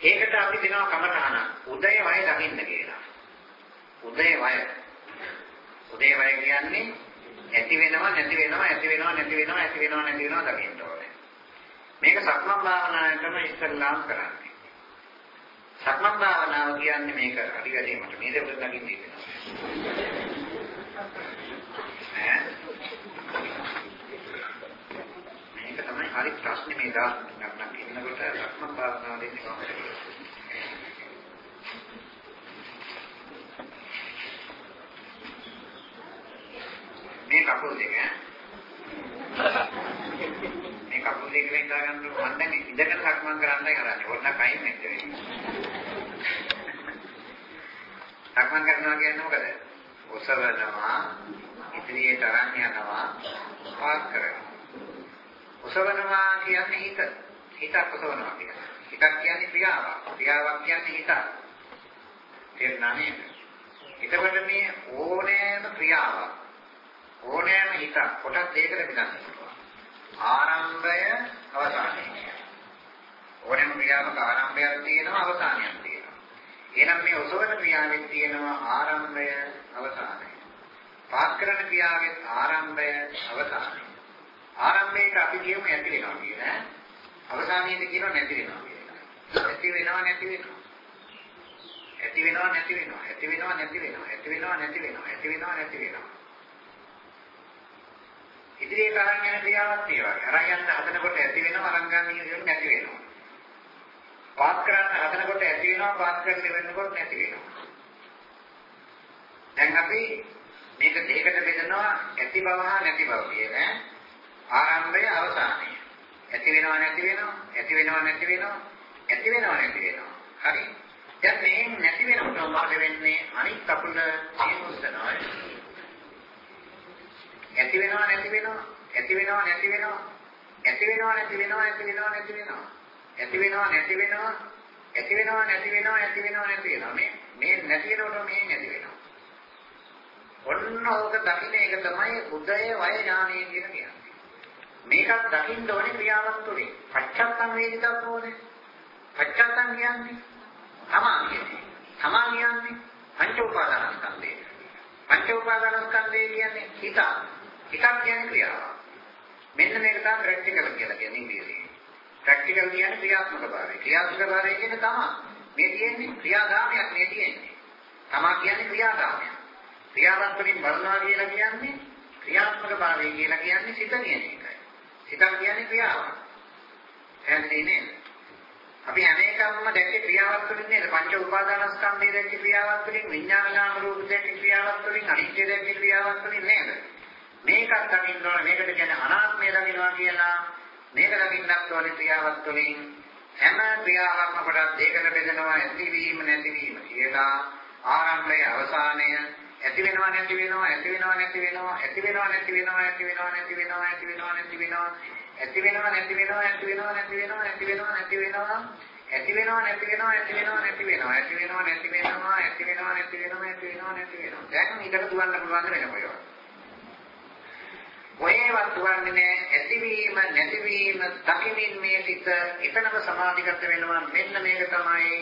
ඒකට අපි දෙනවා කමඨහන උදය වය දකින්න කියලා. උදය වය. උදය වය කියන්නේ ඇති වෙනවා නැති වෙනවා ඇති වෙනවා නැති වෙනවා ඇති වෙනවා නැති වෙනවා දකින්න ඕනේ. මේක සක්මන් භාවනාවටම ඉස්සල්ලාම් කරන්නේ. සක්මන් භාවනාව කියන්නේ මේක හරි වැඩිමට මේ දෙක දකින්න ඉන්නවා. ඈ මේක තමයි හරි ප්‍රශ්නේ මේ දා ගන්නක් ඉන්නකොට සක්මන් භාවනාව දෙන්නේ කොහොමද? මේ කකුල් දෙක මේ කකුල් දෙක වෙන් දාගන්න මම දැන් ඉඳගෙන සක්මන් කරන්නයි කරන්නේ ඕන්න කයින් නැද්ද වෙන්නේ. සක්මන් කරනවා කියන්නේ මොකද? ඔසවනවා ඉදිරියට අරන් යනවා පාස් කරනවා. ඔසවනවා කියන්නේ හිත හිතක් ඔසවනවා කියන්නේ හිතක් කියන්නේ ක්‍රියාවක් ක්‍රියාවක් කියන්නේ හිතක් තේරුණා නේද එතකොට මේ ඕනෑම ක්‍රියාවක් ඕනෑම හිතක් කොටස් දෙකකට බෙදන්න පුළුවන්. ආරම්භය අවසානය. ඕනෑම ක්‍රියාවක ආරම්භයක් තියෙනවා අවසානයක් තියෙනවා. එහෙනම් මේ ඔසවන ක්‍රියාවෙත් තියෙනවා ආරම්භය අවසානය. පාත් කරන ක්‍රියාවෙත් ආරම්භය අවසානය. ආරම්භයට අපි කියමු ඇති වෙනවා කියලා. අවසානයේදී කියනවා නැති වෙනවා කියලා. ඇති වෙනවා නැති වෙනවා. ඇති වෙනවා නැති වෙනවා. ඇති වෙනවා නැති වෙනවා. ඇති වෙනවා නැති වෙනවා. ඇති වෙනවා නැති වෙනවා. ඉදිරියට අරන් යන ක්‍රියාවක් ඒ වගේ. අරන් යන්න හදනකොට ඇති වෙනවා අරන් ගන්න ඉන්නේ නැති වෙනවා. පාත් කරන්න හදනකොට ඇති වෙනවා පාත් කරන්න වෙනකොට නැති වෙනවා. දැන් අපි මේක දෙකකට බෙදනවා ඇති බව හා නැති බව කියන ආරම්භය අවසානය. ඇති වෙනවා නැති වෙනවා ඇති වෙනවා නැති වෙනවා ඇති වෙනවා නැති වෙනවා. හරි. දැන් මේ නැති වෙනකොට මොකද වෙන්නේ? අනිත් කකුල තේරුස්සනවා. ඇති වෙනවා නැති වෙනවා ඇති වෙනවා නැති වෙනවා ඇති වෙනවා නැති වෙනවා ඇති වෙනවා නැති වෙනවා ඇති වෙනවා නැති වෙනවා ඇති වෙනවා නැති වෙනවා ඇති වෙනවා නැති වෙනවා මේ මේ නැති වෙනකොට මේ නැති වෙනවා ඔන්න ඕක දකින්න එක තමයි උදය වය ඥානය කියන කියන්නේ මේකත් දකින්න ඕනේ ක්‍රියාවක් තුනේ පච්චත්තං වේදිතක් ඕනේ පච්චත්තං කියන්නේ තමා කියන්නේ තමා කියන්නේ පංච උපාදානස්කන්ධය පංච උපාදානස්කන්ධය කියන්නේ හිත හිතක් කියන්නේ ක්‍රියාවක්. මෙන්න මේක තමයි ප්‍රැක්ටිකල් කියලා කියන්නේ ඉංග්‍රීසියෙන්. ප්‍රැක්ටිකල් කියන්නේ ක්‍රියාත්මක භාවය. ක්‍රියාත්මක භාවය කියන්නේ තමා. මේ තියෙන්නේ ක්‍රියාදාමයක් මේ තියෙන්නේ. තමා කියන්නේ ක්‍රියාදාමයක්. ක්‍රියාවක් වලින් බලනවා කියලා කියන්නේ ක්‍රියාත්මක භාවය කියලා කියන්නේ සිත කියන එකයි. සිතක් කියන්නේ ක්‍රියාවක්. එහෙනම් නේද? අපි හැම එකක්ම දැක්කේ ක්‍රියාවක් වලින් නේද? පංච උපාදානස්කන්ධය දැක්කේ ක්‍රියාවක් වලින්, විඥාන නාම රූප දැක්කේ ක්‍රියාවක් වලින්, අනිත්‍ය දැක්කේ ක්‍රියාවක් වලින් නේද? මේකත් දකින්න ඕන මේකට කියන්නේ අනාත්මය දකින්නවා කියලා. මේක දකින්නත් ඕනේ ක්‍රියාවක් වලින්. හැම ක්‍රියාවක්ම කොටස් දෙකකට බෙදෙනවා ඇතිවීම නැතිවීම කියලා. ආරම්භය අවසානය ඇති වෙනවා නැති වෙනවා ඇති වෙනවා නැති වෙනවා ඇති වෙනවා නැති වෙනවා ඇති වෙනවා නැති වෙනවා ඇති වෙනවා නැති වෙනවා ඇති වෙනවා නැති වෙනවා ඇති වෙනවා නැති වෙනවා ඇති වෙනවා නැති වෙනවා ඇති වෙනවා නැති වෙනවා ඇති වෙනවා නැති වෙනවා ඇති වෙනවා නැති වෙනවා ඇති වෙනවා නැති වෙනවා ඇති වෙනවා නැති වෙනවා දැන් ඊකට දුවන්න පුළුවන් වෙන කොහෙවත් ඔයවත් දුවන්නේ නැහැ ඇතිවීම නැතිවීම දකිමින් මේ සිත එතනම සමාධිගත වෙනවා මෙන්න මේක තමයි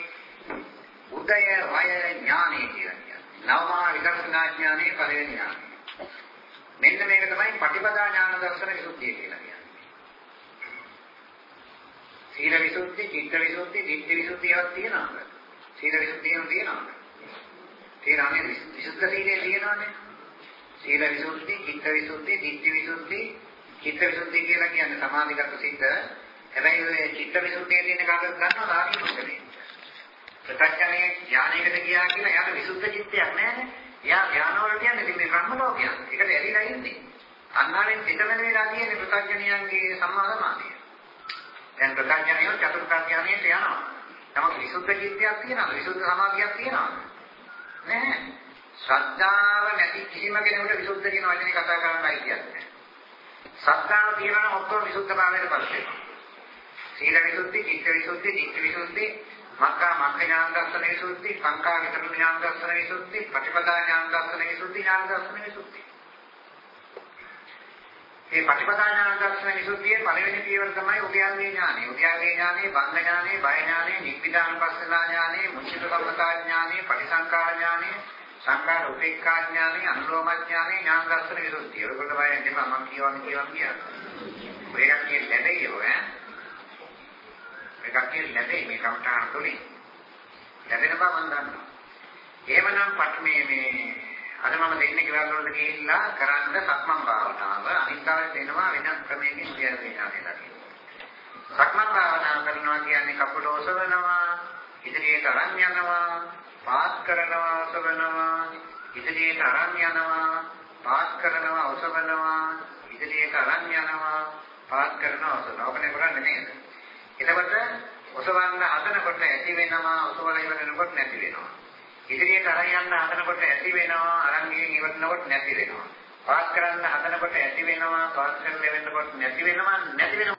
උදය වය ඥානය කියලා කියන්නේ නවමා විදර්ශනා ඥානයේ පළවෙනි ඥානය මෙන්න මේක තමයි පටිපදා ඥාන දර්ශන විසුද්ධිය කියලා කියන්නේ සීල විසුද්ධි, චිත්ත විසුද්ධි, ධිට්ඨි විසුද්ධියක් තියෙනවද? සීල විසුද්ධියම තියෙනවද? තියෙනවනේ විසුද්ධ සීලේ තියෙනවනේ. සීල විසුද්ධි, චිත්ත විසුද්ධි, ධිට්ඨි විසුද්ධි, චිත්ත විසුද්ධි කියලා කියන්නේ සමාධිගත සිත. හැබැයි ඔය චිත්ත විසුද්ධිය තියෙන කාටද ගන්නවා රාගී මොකදේ? ප්‍රත්‍යඥයේ ඥානයකට ගියා කියලා යාට විසුද්ධ චිත්තයක් නැහැනේ. එයා ඥාන වලට යන්නේ ඉතින් මේ බ්‍රහ්ම ලෝකයක්. ඒකට ඇලිලා ඉන්නේ. අන්නාවෙන් පිටවෙන වෙලා තියෙන ප්‍රත්‍යඥයන්ගේ සම්මා සමාධිය. දැන් ප්‍රඥානිය චතුර්ථ ඥානයට යනවා. නමුත් විසුද්ධ චිත්තයක් තියෙනවද? විසුද්ධ සමාධියක් තියෙනවද? නැහැ. ශ්‍රද්ධාව නැති කිසිම කෙනෙකුට විසුද්ධ කියන වචනේ කතා කරන්නයි කියන්නේ. ශ්‍රද්ධාව තියෙනවා ඔක්කොම විසුද්ධ භාවයට පත් වෙනවා. සීල විසුද්ධි, චිත්ත විසුද්ධි, ධිට්ඨි විසුද්ධි, මක්ඛා මක්ඛ ඥාන දර්ශන විසුද්ධි, සංඛා විතර ඥාන දර්ශන විසුද්ධි, ප්‍රතිපදා ඥාන දර්ශන විසුද්ධි, ඥාන දර්ශන විසුද්ධි. මේ පටිපදා ඥාන දර්ශන විසුද්ධියේ පළවෙනි පියවර තමයි උද්‍යාවේ ඥානෙ. උද්‍යාවේ ඥානෙ, බංග ඥානෙ, බය ඥානෙ, නිබ්බිදානුපස්සනා ඥානෙ, මුචිත කම්මතා ඥානෙ, පටිසංකාර ඥානෙ, සංකාර උපේක්ඛා ඥානෙ, අනුලෝම ඥානෙ, ඥාන දර්ශන විසුද්ධිය. ඔයගොල්ලෝ බය නැතිව මම කියවන්නේ කියවන්නේ කියනවා. මේකක් කියන්නේ ලැබෙයි ඔය ඈ. මේකක් කියන්නේ ලැබෙයි මේ කමඨාන තුලින්. ලැබෙන බව මම දන්නවා. එහෙමනම් පට මේ මේ අද මම දෙන්නේ ගෙවල් වලට ගිහිල්ලා කරන්න සක්මන් භාවනාව අනිත්කාරයට එනවා වෙන ක්‍රමයකින් කියන දේනවා කියලා කියනවා. සක්මන් භාවනාව කරනවා කියන්නේ කකුල ඔසවනවා, ඉදිරියට අරන් යනවා, පාත් කරනවා, ඔසවනවා, ඉදිරියට අරන් යනවා, පාත් කරනවා, ඔසවනවා, ඉදිරියට අරන් යනවා, පාත් කරනවා, ඔසවනවා. ඔකනේ කරන්නේ නේද? එතකොට ඔසවන්න හදනකොට ඇති වෙනවා, ඔසවලා ඉවරනකොට නැති වෙනවා. ඉදිරියට අරන් යන්න හදනකොට ඇති වෙනවා අරන් ගිහින් ඉවරනකොට නැති වෙනවා පාස් කරන්න හදනකොට ඇති වෙනවා පාස් කරන්න වෙනකොට නැති වෙනවා නැති වෙනවා